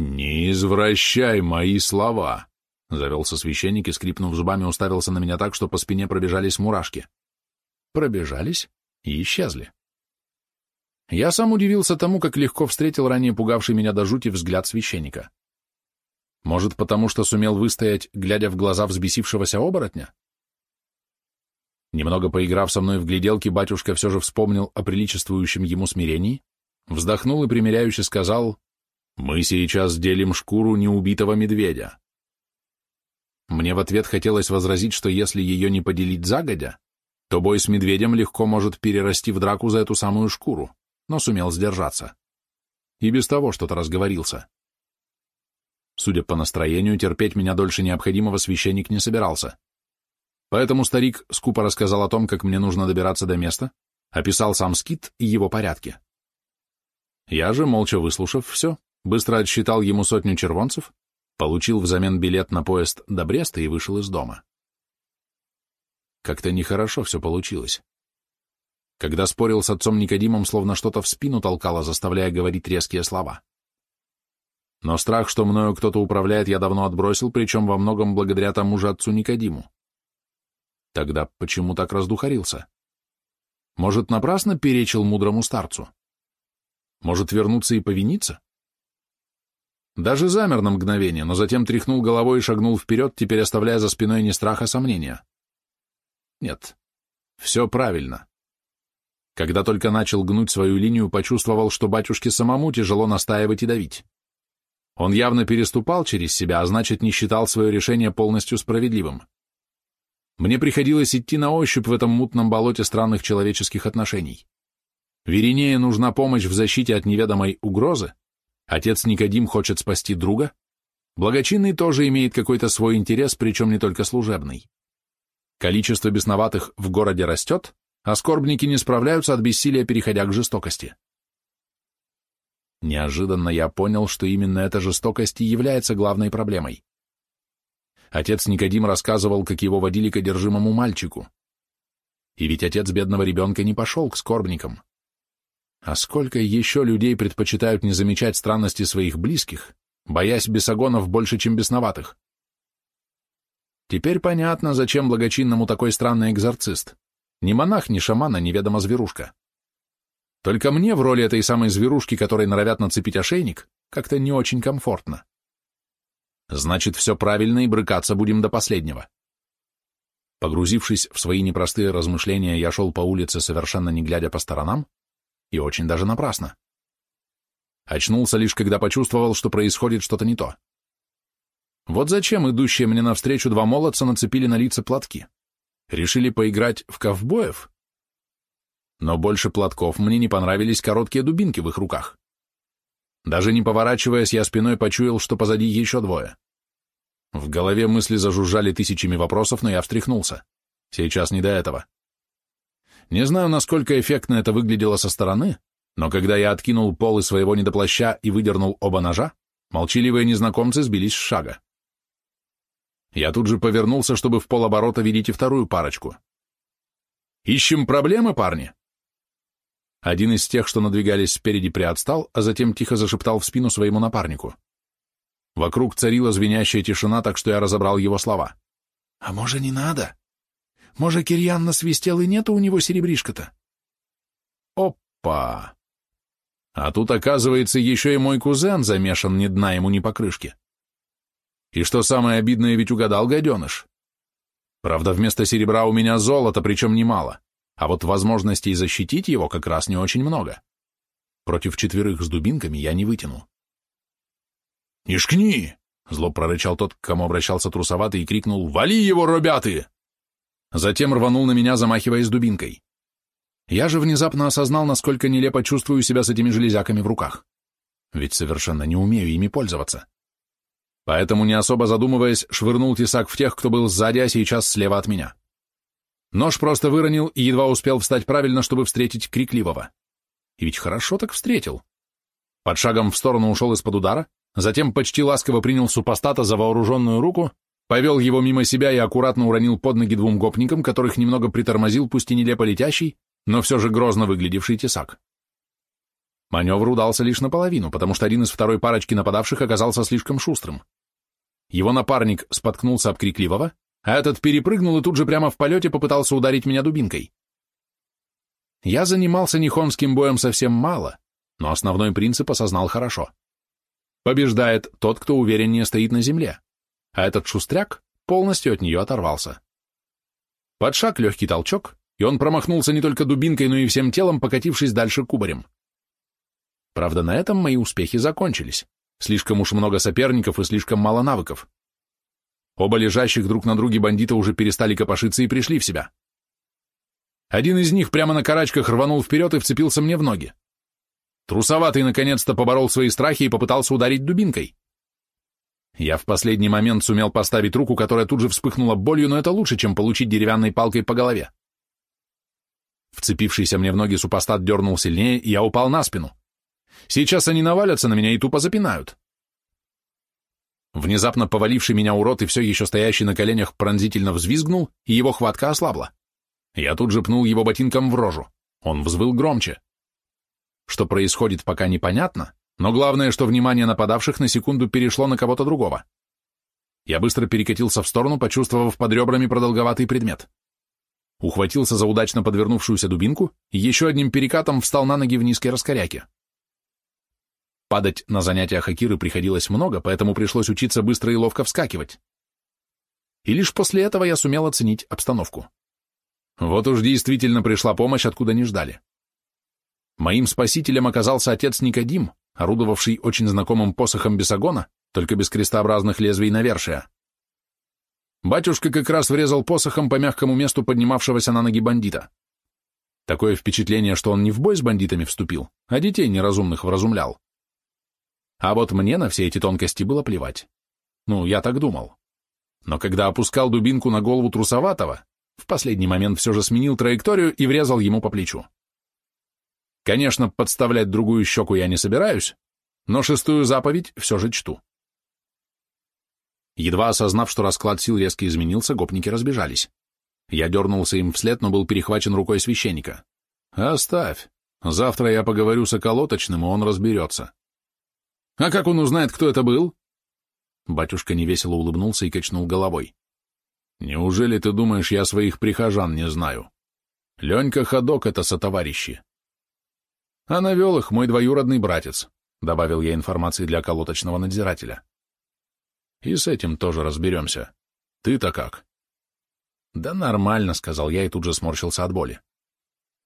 Не извращай мои слова, — завелся священник и, скрипнув зубами, уставился на меня так, что по спине пробежались мурашки. Пробежались и исчезли. Я сам удивился тому, как легко встретил ранее пугавший меня до жути взгляд священника. Может, потому что сумел выстоять, глядя в глаза взбесившегося оборотня? Немного поиграв со мной в гляделки, батюшка все же вспомнил о приличествующем ему смирении, вздохнул и примиряюще сказал, «Мы сейчас делим шкуру неубитого медведя». Мне в ответ хотелось возразить, что если ее не поделить загодя, то бой с медведем легко может перерасти в драку за эту самую шкуру, но сумел сдержаться. И без того что-то разговорился. Судя по настроению, терпеть меня дольше необходимого священник не собирался. Поэтому старик скупо рассказал о том, как мне нужно добираться до места, описал сам скит и его порядки. Я же, молча выслушав все, быстро отсчитал ему сотню червонцев, получил взамен билет на поезд до Бреста и вышел из дома. Как-то нехорошо все получилось. Когда спорил с отцом Никодимом, словно что-то в спину толкало, заставляя говорить резкие слова. Но страх, что мною кто-то управляет, я давно отбросил, причем во многом благодаря тому же отцу Никодиму. Тогда почему так раздухарился? Может, напрасно перечил мудрому старцу? Может, вернуться и повиниться? Даже замер на мгновение, но затем тряхнул головой и шагнул вперед, теперь оставляя за спиной не страх, а сомнения. Нет, все правильно. Когда только начал гнуть свою линию, почувствовал, что батюшке самому тяжело настаивать и давить. Он явно переступал через себя, а значит, не считал свое решение полностью справедливым. Мне приходилось идти на ощупь в этом мутном болоте странных человеческих отношений. Веринее нужна помощь в защите от неведомой угрозы, отец Никодим хочет спасти друга, благочинный тоже имеет какой-то свой интерес, причем не только служебный. Количество бесноватых в городе растет, а скорбники не справляются от бессилия, переходя к жестокости. Неожиданно я понял, что именно эта жестокость и является главной проблемой. Отец Никодим рассказывал, как его водили к одержимому мальчику. И ведь отец бедного ребенка не пошел к скорбникам. А сколько еще людей предпочитают не замечать странности своих близких, боясь бесогонов больше, чем бесноватых? Теперь понятно, зачем благочинному такой странный экзорцист. Ни монах, ни шаман, а неведомо зверушка. Только мне в роли этой самой зверушки, которой норовят нацепить ошейник, как-то не очень комфортно. Значит, все правильно и брыкаться будем до последнего. Погрузившись в свои непростые размышления, я шел по улице, совершенно не глядя по сторонам, и очень даже напрасно. Очнулся лишь, когда почувствовал, что происходит что-то не то. Вот зачем идущие мне навстречу два молодца нацепили на лица платки? Решили поиграть в ковбоев? но больше платков мне не понравились короткие дубинки в их руках. Даже не поворачиваясь, я спиной почуял, что позади еще двое. В голове мысли зажужжали тысячами вопросов, но я встряхнулся. Сейчас не до этого. Не знаю, насколько эффектно это выглядело со стороны, но когда я откинул полы своего недоплаща и выдернул оба ножа, молчаливые незнакомцы сбились с шага. Я тут же повернулся, чтобы в полоборота видеть и вторую парочку. «Ищем проблемы, парни?» Один из тех, что надвигались спереди, приотстал, а затем тихо зашептал в спину своему напарнику. Вокруг царила звенящая тишина, так что я разобрал его слова. «А может, не надо? Может, Кирьян насвистел и нету у него серебришка-то?» «Опа!» А тут, оказывается, еще и мой кузен замешан ни дна ему, ни покрышки. И что самое обидное, ведь угадал гаденыш. Правда, вместо серебра у меня золото, причем немало а вот возможностей защитить его как раз не очень много. Против четверых с дубинками я не вытяну. «Ишкни!» — зло прорычал тот, к кому обращался трусоватый, и крикнул «Вали его, робяты!» Затем рванул на меня, замахиваясь дубинкой. Я же внезапно осознал, насколько нелепо чувствую себя с этими железяками в руках. Ведь совершенно не умею ими пользоваться. Поэтому, не особо задумываясь, швырнул тесак в тех, кто был сзади, а сейчас слева от меня. Нож просто выронил и едва успел встать правильно, чтобы встретить крикливого. И ведь хорошо так встретил. Под шагом в сторону ушел из-под удара, затем почти ласково принял супостата за вооруженную руку, повел его мимо себя и аккуратно уронил под ноги двум гопникам, которых немного притормозил, пусть и нелепо летящий, но все же грозно выглядевший тесак. Маневр удался лишь наполовину, потому что один из второй парочки нападавших оказался слишком шустрым. Его напарник споткнулся об крикливого, а этот перепрыгнул и тут же прямо в полете попытался ударить меня дубинкой. Я занимался нихонским боем совсем мало, но основной принцип осознал хорошо. Побеждает тот, кто увереннее стоит на земле, а этот шустряк полностью от нее оторвался. Под шаг легкий толчок, и он промахнулся не только дубинкой, но и всем телом, покатившись дальше кубарем. Правда, на этом мои успехи закончились. Слишком уж много соперников и слишком мало навыков. Оба лежащих друг на друге бандита уже перестали копошиться и пришли в себя. Один из них прямо на карачках рванул вперед и вцепился мне в ноги. Трусоватый наконец-то поборол свои страхи и попытался ударить дубинкой. Я в последний момент сумел поставить руку, которая тут же вспыхнула болью, но это лучше, чем получить деревянной палкой по голове. Вцепившийся мне в ноги супостат дернул сильнее, и я упал на спину. Сейчас они навалятся на меня и тупо запинают. Внезапно поваливший меня урод и все еще стоящий на коленях пронзительно взвизгнул, и его хватка ослабла. Я тут же пнул его ботинком в рожу. Он взвыл громче. Что происходит, пока непонятно, но главное, что внимание нападавших на секунду перешло на кого-то другого. Я быстро перекатился в сторону, почувствовав под ребрами продолговатый предмет. Ухватился за удачно подвернувшуюся дубинку и еще одним перекатом встал на ноги в низкой раскоряке. Падать на занятиях Акиры приходилось много, поэтому пришлось учиться быстро и ловко вскакивать. И лишь после этого я сумел оценить обстановку. Вот уж действительно пришла помощь, откуда не ждали. Моим спасителем оказался отец Никодим, орудовавший очень знакомым посохом бесогона, только без крестообразных лезвий навершия. Батюшка как раз врезал посохом по мягкому месту поднимавшегося на ноги бандита. Такое впечатление, что он не в бой с бандитами вступил, а детей неразумных вразумлял. А вот мне на все эти тонкости было плевать. Ну, я так думал. Но когда опускал дубинку на голову трусоватого, в последний момент все же сменил траекторию и врезал ему по плечу. Конечно, подставлять другую щеку я не собираюсь, но шестую заповедь все же чту. Едва осознав, что расклад сил резко изменился, гопники разбежались. Я дернулся им вслед, но был перехвачен рукой священника. «Оставь. Завтра я поговорю с околоточным, и он разберется. А как он узнает, кто это был? Батюшка невесело улыбнулся и качнул головой. Неужели ты думаешь, я своих прихожан не знаю? Ленька Ходок — это сотоварищи. А навел их мой двоюродный братец, добавил я информации для колоточного надзирателя. И с этим тоже разберемся. Ты-то как? Да нормально, сказал я и тут же сморщился от боли.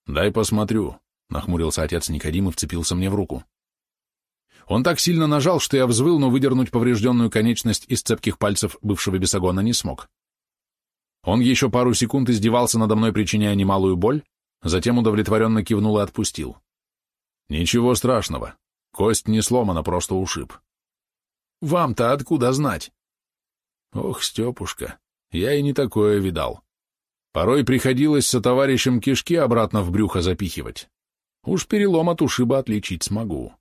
Дай посмотрю, нахмурился отец Никодим и вцепился мне в руку. Он так сильно нажал, что я взвыл, но выдернуть поврежденную конечность из цепких пальцев бывшего бесогона не смог. Он еще пару секунд издевался надо мной, причиняя немалую боль, затем удовлетворенно кивнул и отпустил. «Ничего страшного. Кость не сломана, просто ушиб». «Вам-то откуда знать?» «Ох, Степушка, я и не такое видал. Порой приходилось со товарищем кишки обратно в брюхо запихивать. Уж перелом от ушиба отличить смогу».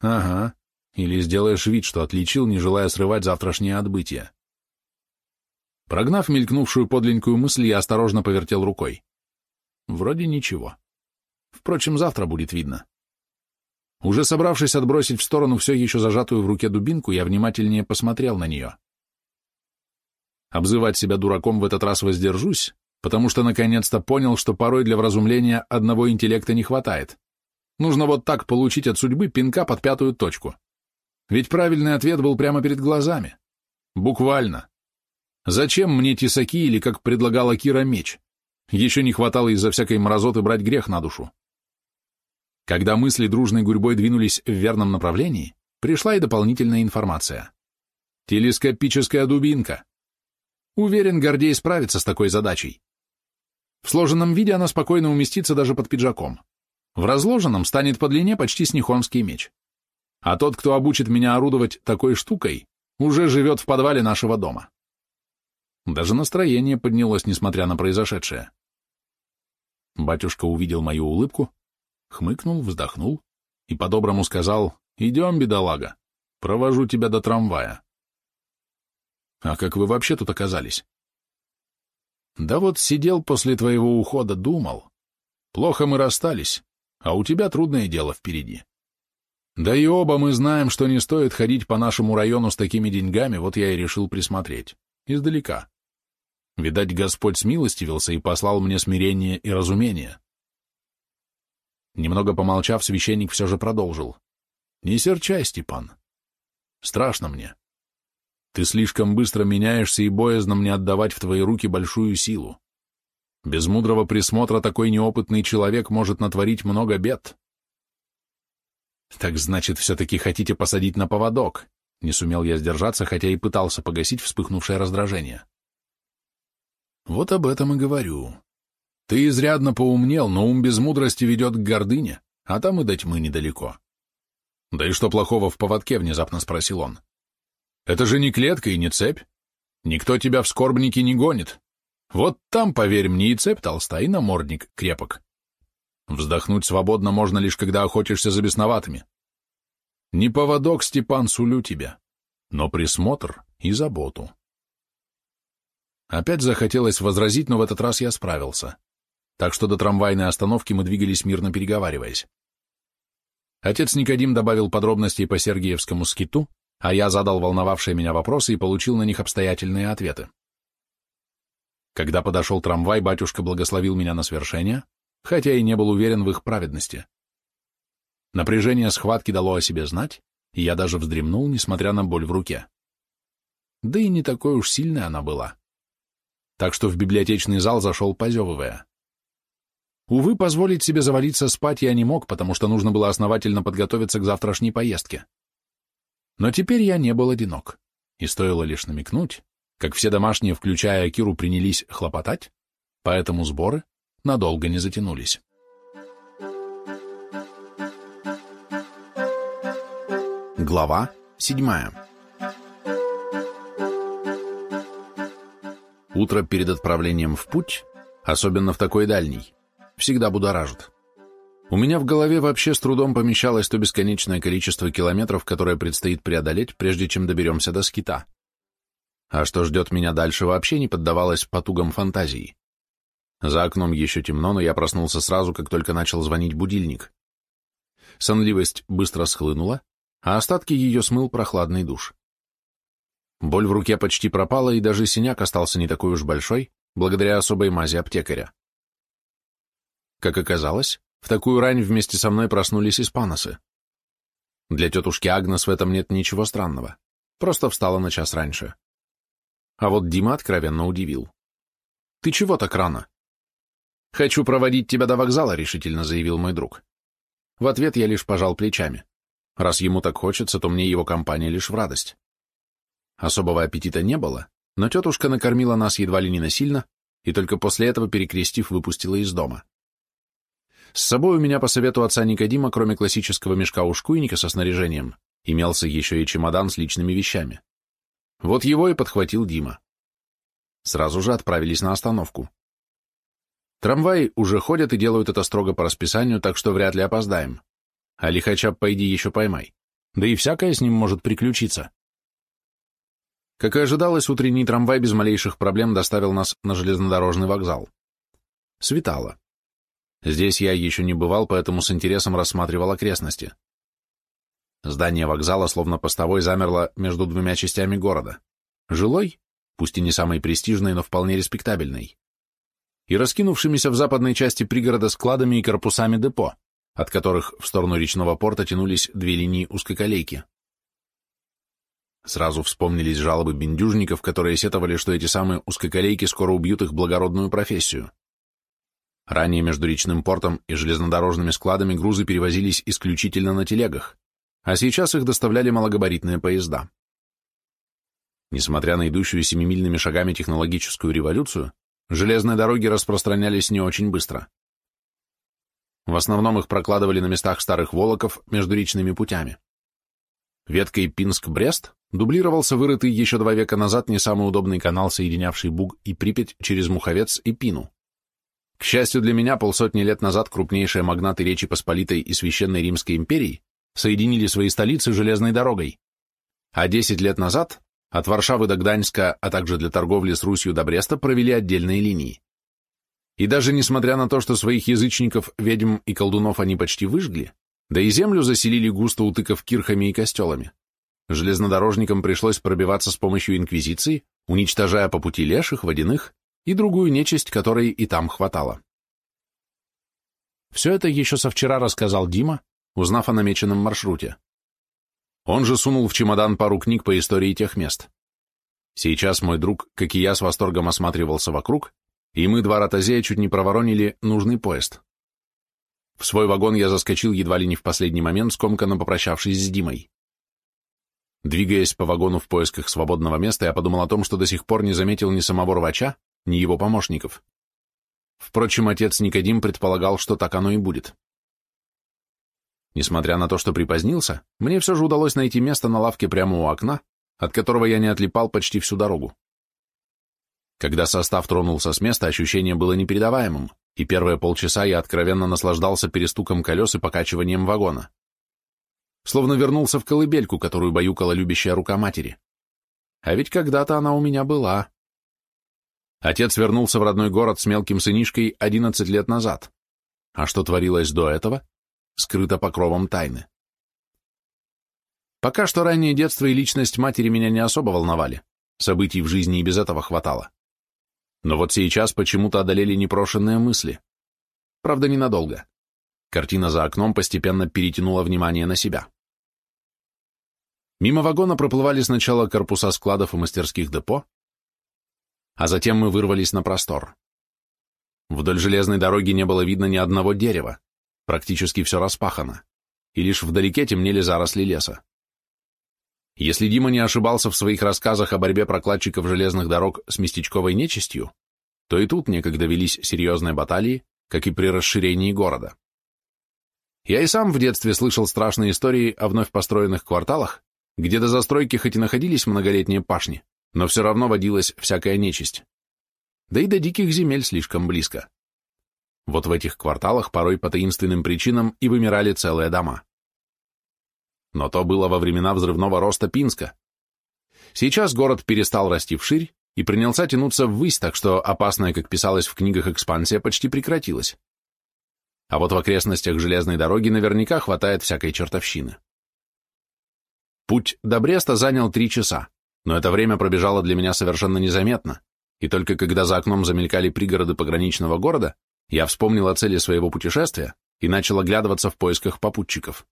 Ага. Или сделаешь вид, что отличил, не желая срывать завтрашнее отбытие. Прогнав мелькнувшую подленькую мысль, я осторожно повертел рукой. Вроде ничего. Впрочем, завтра будет видно. Уже собравшись отбросить в сторону все еще зажатую в руке дубинку, я внимательнее посмотрел на нее. Обзывать себя дураком в этот раз воздержусь, потому что наконец-то понял, что порой для вразумления одного интеллекта не хватает. Нужно вот так получить от судьбы пинка под пятую точку. Ведь правильный ответ был прямо перед глазами. Буквально. Зачем мне тесаки или, как предлагала Кира, меч? Еще не хватало из-за всякой мразоты брать грех на душу. Когда мысли дружной гурьбой двинулись в верном направлении, пришла и дополнительная информация. Телескопическая дубинка. Уверен, Гордей справится с такой задачей. В сложенном виде она спокойно уместится даже под пиджаком. В разложенном станет по длине почти снихонский меч. А тот, кто обучит меня орудовать такой штукой, уже живет в подвале нашего дома. Даже настроение поднялось, несмотря на произошедшее. Батюшка увидел мою улыбку, хмыкнул, вздохнул и по-доброму сказал, «Идем, бедолага, провожу тебя до трамвая». «А как вы вообще тут оказались?» «Да вот сидел после твоего ухода, думал. Плохо мы расстались, а у тебя трудное дело впереди. Да и оба мы знаем, что не стоит ходить по нашему району с такими деньгами, вот я и решил присмотреть. Издалека. Видать, Господь смилостивился и послал мне смирение и разумение. Немного помолчав, священник все же продолжил. «Не серчай, Степан. Страшно мне. Ты слишком быстро меняешься и боязно мне отдавать в твои руки большую силу. Без мудрого присмотра такой неопытный человек может натворить много бед. Так значит, все-таки хотите посадить на поводок? Не сумел я сдержаться, хотя и пытался погасить вспыхнувшее раздражение. Вот об этом и говорю. Ты изрядно поумнел, но ум без мудрости ведет к гордыне, а там и до тьмы недалеко. Да и что плохого в поводке, внезапно спросил он. Это же не клетка и не цепь. Никто тебя в скорбнике не гонит. Вот там, поверь мне, и цепь толста, и намордник крепок. Вздохнуть свободно можно лишь, когда охотишься за бесноватыми. Не поводок, Степан, сулю тебя, но присмотр и заботу. Опять захотелось возразить, но в этот раз я справился так что до трамвайной остановки мы двигались мирно переговариваясь. Отец Никодим добавил подробностей по Сергиевскому скиту, а я задал волновавшие меня вопросы и получил на них обстоятельные ответы. Когда подошел трамвай, батюшка благословил меня на свершение, хотя и не был уверен в их праведности. Напряжение схватки дало о себе знать, и я даже вздремнул, несмотря на боль в руке. Да и не такой уж сильной она была. Так что в библиотечный зал зашел, позевывая. Увы, позволить себе завалиться спать я не мог, потому что нужно было основательно подготовиться к завтрашней поездке. Но теперь я не был одинок, и стоило лишь намекнуть, как все домашние, включая Акиру, принялись хлопотать, поэтому сборы надолго не затянулись. Глава седьмая Утро перед отправлением в путь, особенно в такой дальний, всегда будоражит. У меня в голове вообще с трудом помещалось то бесконечное количество километров, которое предстоит преодолеть, прежде чем доберемся до скита. А что ждет меня дальше, вообще не поддавалось потугам фантазии. За окном еще темно, но я проснулся сразу, как только начал звонить будильник. Сонливость быстро схлынула, а остатки ее смыл прохладный душ. Боль в руке почти пропала, и даже синяк остался не такой уж большой, благодаря особой мази аптекаря. Как оказалось, в такую рань вместе со мной проснулись испаносы. Для тетушки Агнес в этом нет ничего странного. Просто встала на час раньше. А вот Дима откровенно удивил. «Ты чего так рано?» «Хочу проводить тебя до вокзала», — решительно заявил мой друг. В ответ я лишь пожал плечами. Раз ему так хочется, то мне его компания лишь в радость. Особого аппетита не было, но тетушка накормила нас едва ли не насильно и только после этого, перекрестив, выпустила из дома. С собой у меня по совету отца Никодима, кроме классического мешка-ушкуйника со снаряжением, имелся еще и чемодан с личными вещами. Вот его и подхватил Дима. Сразу же отправились на остановку. Трамваи уже ходят и делают это строго по расписанию, так что вряд ли опоздаем. А лихача пойди еще поймай. Да и всякое с ним может приключиться. Как и ожидалось, утренний трамвай без малейших проблем доставил нас на железнодорожный вокзал. Светало. Здесь я еще не бывал, поэтому с интересом рассматривал окрестности. Здание вокзала, словно постовой, замерло между двумя частями города. Жилой, пусть и не самой престижной, но вполне респектабельной, и раскинувшимися в западной части пригорода складами и корпусами депо, от которых в сторону речного порта тянулись две линии узкоколейки. Сразу вспомнились жалобы бендюжников, которые сетовали, что эти самые узкоколейки скоро убьют их благородную профессию. Ранее между речным портом и железнодорожными складами грузы перевозились исключительно на телегах, а сейчас их доставляли малогабаритные поезда. Несмотря на идущую семимильными шагами технологическую революцию, железные дороги распространялись не очень быстро. В основном их прокладывали на местах старых волоков между речными путями. Веткой Пинск-Брест дублировался вырытый еще два века назад не самый удобный канал, соединявший Буг и Припять через Муховец и Пину. К счастью для меня, полсотни лет назад крупнейшие магнаты Речи Посполитой и Священной Римской империи соединили свои столицы железной дорогой, а 10 лет назад от Варшавы до Гданьска, а также для торговли с Русью до Бреста провели отдельные линии. И даже несмотря на то, что своих язычников, ведьм и колдунов они почти выжгли, да и землю заселили густо утыков кирхами и костелами, железнодорожникам пришлось пробиваться с помощью инквизиции, уничтожая по пути леших, водяных и другую нечисть, которой и там хватало. Все это еще со вчера рассказал Дима, узнав о намеченном маршруте. Он же сунул в чемодан пару книг по истории тех мест. Сейчас мой друг, как и я, с восторгом осматривался вокруг, и мы, два ротозея, чуть не проворонили нужный поезд. В свой вагон я заскочил едва ли не в последний момент, скомканно попрощавшись с Димой. Двигаясь по вагону в поисках свободного места, я подумал о том, что до сих пор не заметил ни самого рвача, ни его помощников. Впрочем, отец Никодим предполагал, что так оно и будет. Несмотря на то, что припозднился, мне все же удалось найти место на лавке прямо у окна, от которого я не отлипал почти всю дорогу. Когда состав тронулся с места, ощущение было непередаваемым, и первые полчаса я откровенно наслаждался перестуком колес и покачиванием вагона. Словно вернулся в колыбельку, которую баюкала любящая рука матери. А ведь когда-то она у меня была. Отец вернулся в родной город с мелким сынишкой 11 лет назад. А что творилось до этого, скрыто покровом тайны. Пока что раннее детство и личность матери меня не особо волновали, событий в жизни и без этого хватало. Но вот сейчас почему-то одолели непрошенные мысли. Правда, ненадолго. Картина за окном постепенно перетянула внимание на себя. Мимо вагона проплывали сначала корпуса складов и мастерских депо, а затем мы вырвались на простор. Вдоль железной дороги не было видно ни одного дерева, Практически все распахано, и лишь вдалеке темнели заросли леса. Если Дима не ошибался в своих рассказах о борьбе прокладчиков железных дорог с местечковой нечистью, то и тут некогда велись серьезные баталии, как и при расширении города. Я и сам в детстве слышал страшные истории о вновь построенных кварталах, где до застройки хоть и находились многолетние пашни, но все равно водилась всякая нечисть. Да и до диких земель слишком близко. Вот в этих кварталах порой по таинственным причинам и вымирали целые дома. Но то было во времена взрывного роста Пинска. Сейчас город перестал расти вширь и принялся тянуться ввысь, так что опасная, как писалось в книгах, экспансия почти прекратилась. А вот в окрестностях железной дороги наверняка хватает всякой чертовщины. Путь до Бреста занял три часа, но это время пробежало для меня совершенно незаметно, и только когда за окном замелькали пригороды пограничного города, я вспомнил о цели своего путешествия и начал оглядываться в поисках попутчиков.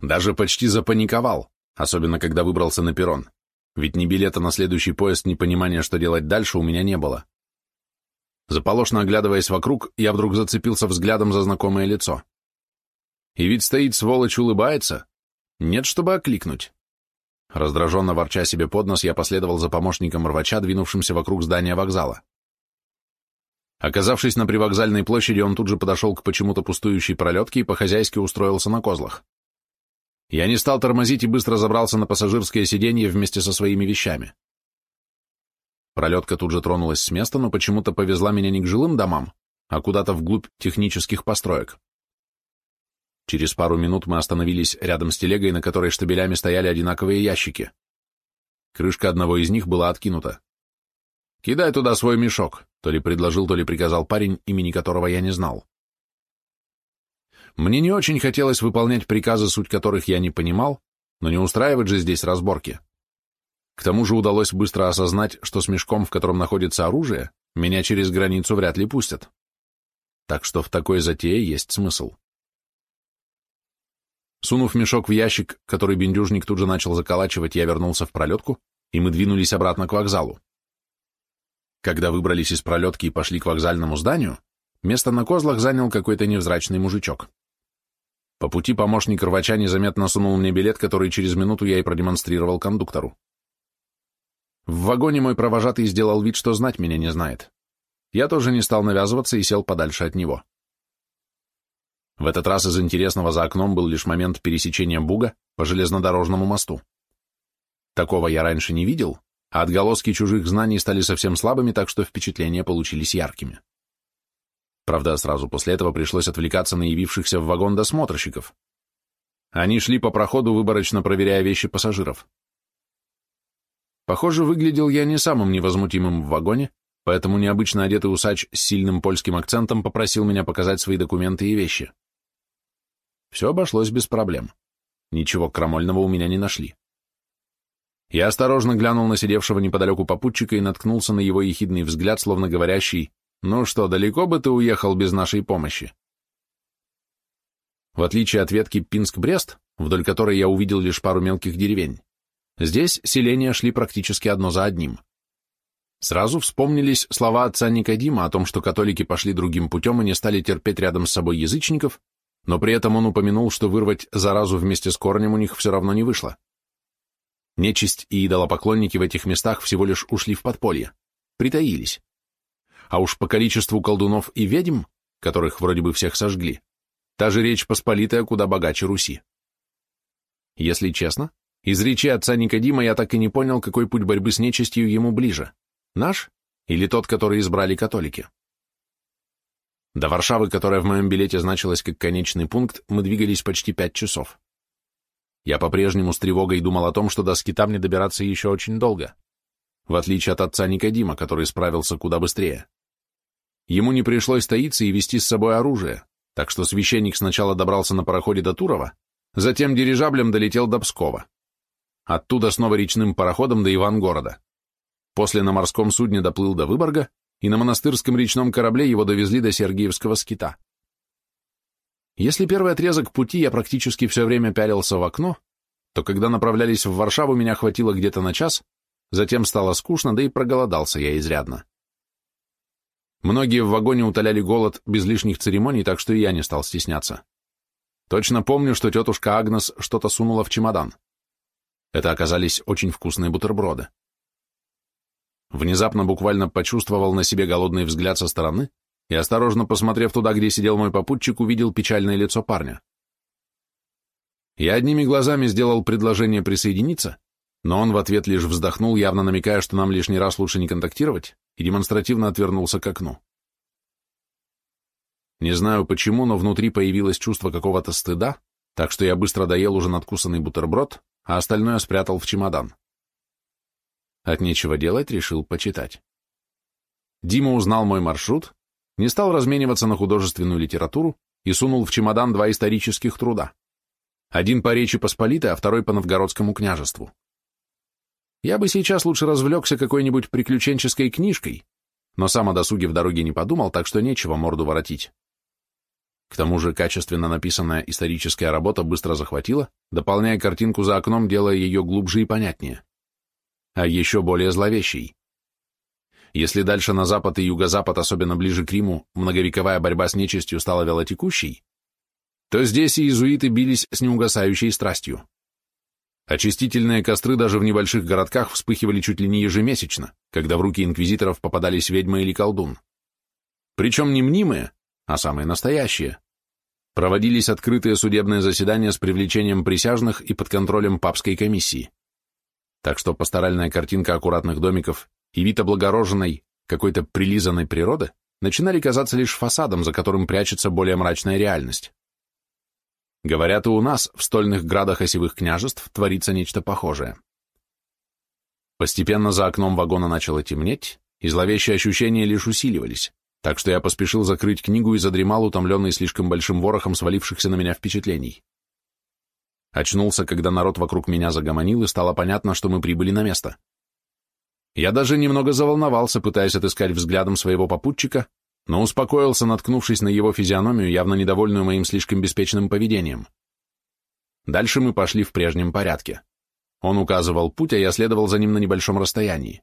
Даже почти запаниковал, особенно когда выбрался на перрон, ведь ни билета на следующий поезд, ни понимания, что делать дальше, у меня не было. Заполошно оглядываясь вокруг, я вдруг зацепился взглядом за знакомое лицо. И ведь стоит сволочь, улыбается. Нет, чтобы окликнуть. Раздраженно ворча себе под нос, я последовал за помощником рвача, двинувшимся вокруг здания вокзала. Оказавшись на привокзальной площади, он тут же подошел к почему-то пустующей пролетке и по-хозяйски устроился на козлах. Я не стал тормозить и быстро забрался на пассажирское сиденье вместе со своими вещами. Пролетка тут же тронулась с места, но почему-то повезла меня не к жилым домам, а куда-то вглубь технических построек. Через пару минут мы остановились рядом с телегой, на которой штабелями стояли одинаковые ящики. Крышка одного из них была откинута. «Кидай туда свой мешок», — то ли предложил, то ли приказал парень, имени которого я не знал. Мне не очень хотелось выполнять приказы, суть которых я не понимал, но не устраивать же здесь разборки. К тому же удалось быстро осознать, что с мешком, в котором находится оружие, меня через границу вряд ли пустят. Так что в такой затее есть смысл. Сунув мешок в ящик, который бендюжник тут же начал заколачивать, я вернулся в пролетку, и мы двинулись обратно к вокзалу. Когда выбрались из пролетки и пошли к вокзальному зданию, место на козлах занял какой-то невзрачный мужичок. По пути помощник рвача незаметно сунул мне билет, который через минуту я и продемонстрировал кондуктору. В вагоне мой провожатый сделал вид, что знать меня не знает. я тоже не стал навязываться и сел подальше от него. В этот раз из интересного за окном был лишь момент пересечения Буга по железнодорожному мосту. Такого я раньше не видел, а отголоски чужих знаний стали совсем слабыми, так что впечатления получились яркими. Правда, сразу после этого пришлось отвлекаться на явившихся в вагон досмотрщиков. Они шли по проходу, выборочно проверяя вещи пассажиров. Похоже, выглядел я не самым невозмутимым в вагоне, поэтому необычно одетый усач с сильным польским акцентом попросил меня показать свои документы и вещи. Все обошлось без проблем. Ничего крамольного у меня не нашли. Я осторожно глянул на сидевшего неподалеку попутчика и наткнулся на его ехидный взгляд, словно говорящий «Ну что, далеко бы ты уехал без нашей помощи?» В отличие от ветки Пинск-Брест, вдоль которой я увидел лишь пару мелких деревень, здесь селения шли практически одно за одним. Сразу вспомнились слова отца Никодима о том, что католики пошли другим путем и не стали терпеть рядом с собой язычников, но при этом он упомянул, что вырвать заразу вместе с корнем у них все равно не вышло. Нечисть и идолопоклонники в этих местах всего лишь ушли в подполье, притаились. А уж по количеству колдунов и ведьм, которых вроде бы всех сожгли, та же Речь Посполитая куда богаче Руси. Если честно, из речи отца Никодима я так и не понял, какой путь борьбы с нечистью ему ближе, наш или тот, который избрали католики. До Варшавы, которая в моем билете значилась как конечный пункт, мы двигались почти пять часов. Я по-прежнему с тревогой думал о том, что до скита мне добираться еще очень долго, в отличие от отца Никодима, который справился куда быстрее. Ему не пришлось таиться и вести с собой оружие, так что священник сначала добрался на пароходе до Турова, затем дирижаблем долетел до Пскова. Оттуда снова речным пароходом до Ивангорода. После на морском судне доплыл до Выборга, и на монастырском речном корабле его довезли до Сергиевского скита. Если первый отрезок пути я практически все время пялился в окно, то когда направлялись в Варшаву, меня хватило где-то на час, затем стало скучно, да и проголодался я изрядно. Многие в вагоне утоляли голод без лишних церемоний, так что и я не стал стесняться. Точно помню, что тетушка Агнес что-то сунула в чемодан. Это оказались очень вкусные бутерброды. Внезапно буквально почувствовал на себе голодный взгляд со стороны и, осторожно посмотрев туда, где сидел мой попутчик, увидел печальное лицо парня. Я одними глазами сделал предложение присоединиться, но он в ответ лишь вздохнул, явно намекая, что нам лишний раз лучше не контактировать, и демонстративно отвернулся к окну. Не знаю почему, но внутри появилось чувство какого-то стыда, так что я быстро доел уже надкусанный бутерброд, а остальное спрятал в чемодан. От нечего делать решил почитать. Дима узнал мой маршрут, не стал размениваться на художественную литературу и сунул в чемодан два исторических труда. Один по Речи Посполитой, а второй по Новгородскому княжеству. Я бы сейчас лучше развлекся какой-нибудь приключенческой книжкой, но сам о досуге в дороге не подумал, так что нечего морду воротить. К тому же качественно написанная историческая работа быстро захватила, дополняя картинку за окном, делая ее глубже и понятнее. А еще более зловещей. Если дальше на запад и юго-запад, особенно ближе к Риму, многовековая борьба с нечистью стала велотекущей, то здесь иезуиты бились с неугасающей страстью. Очистительные костры даже в небольших городках вспыхивали чуть ли не ежемесячно, когда в руки инквизиторов попадались ведьма или колдун. Причем не мнимые, а самые настоящие. Проводились открытые судебные заседания с привлечением присяжных и под контролем папской комиссии. Так что пасторальная картинка аккуратных домиков и вид облагороженной, какой-то прилизанной природы начинали казаться лишь фасадом, за которым прячется более мрачная реальность. Говорят, и у нас, в стольных градах осевых княжеств, творится нечто похожее. Постепенно за окном вагона начало темнеть, и зловещие ощущения лишь усиливались, так что я поспешил закрыть книгу и задремал, утомленный слишком большим ворохом свалившихся на меня впечатлений. Очнулся, когда народ вокруг меня загомонил, и стало понятно, что мы прибыли на место. Я даже немного заволновался, пытаясь отыскать взглядом своего попутчика, но успокоился, наткнувшись на его физиономию, явно недовольную моим слишком беспечным поведением. Дальше мы пошли в прежнем порядке. Он указывал путь, а я следовал за ним на небольшом расстоянии.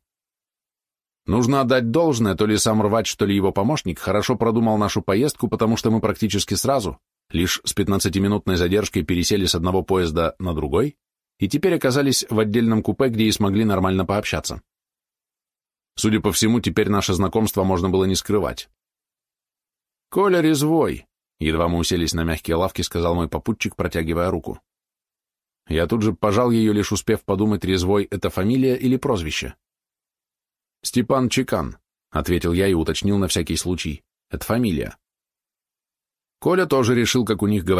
Нужно отдать должное, то ли сам рвач, то ли его помощник хорошо продумал нашу поездку, потому что мы практически сразу, лишь с 15-минутной задержкой пересели с одного поезда на другой и теперь оказались в отдельном купе, где и смогли нормально пообщаться. Судя по всему, теперь наше знакомство можно было не скрывать. «Коля Резвой», — едва мы уселись на мягкие лавки, сказал мой попутчик, протягивая руку. Я тут же пожал ее, лишь успев подумать, Резвой — это фамилия или прозвище. «Степан Чекан», — ответил я и уточнил на всякий случай. «Это фамилия». Коля тоже решил, как у них говорят,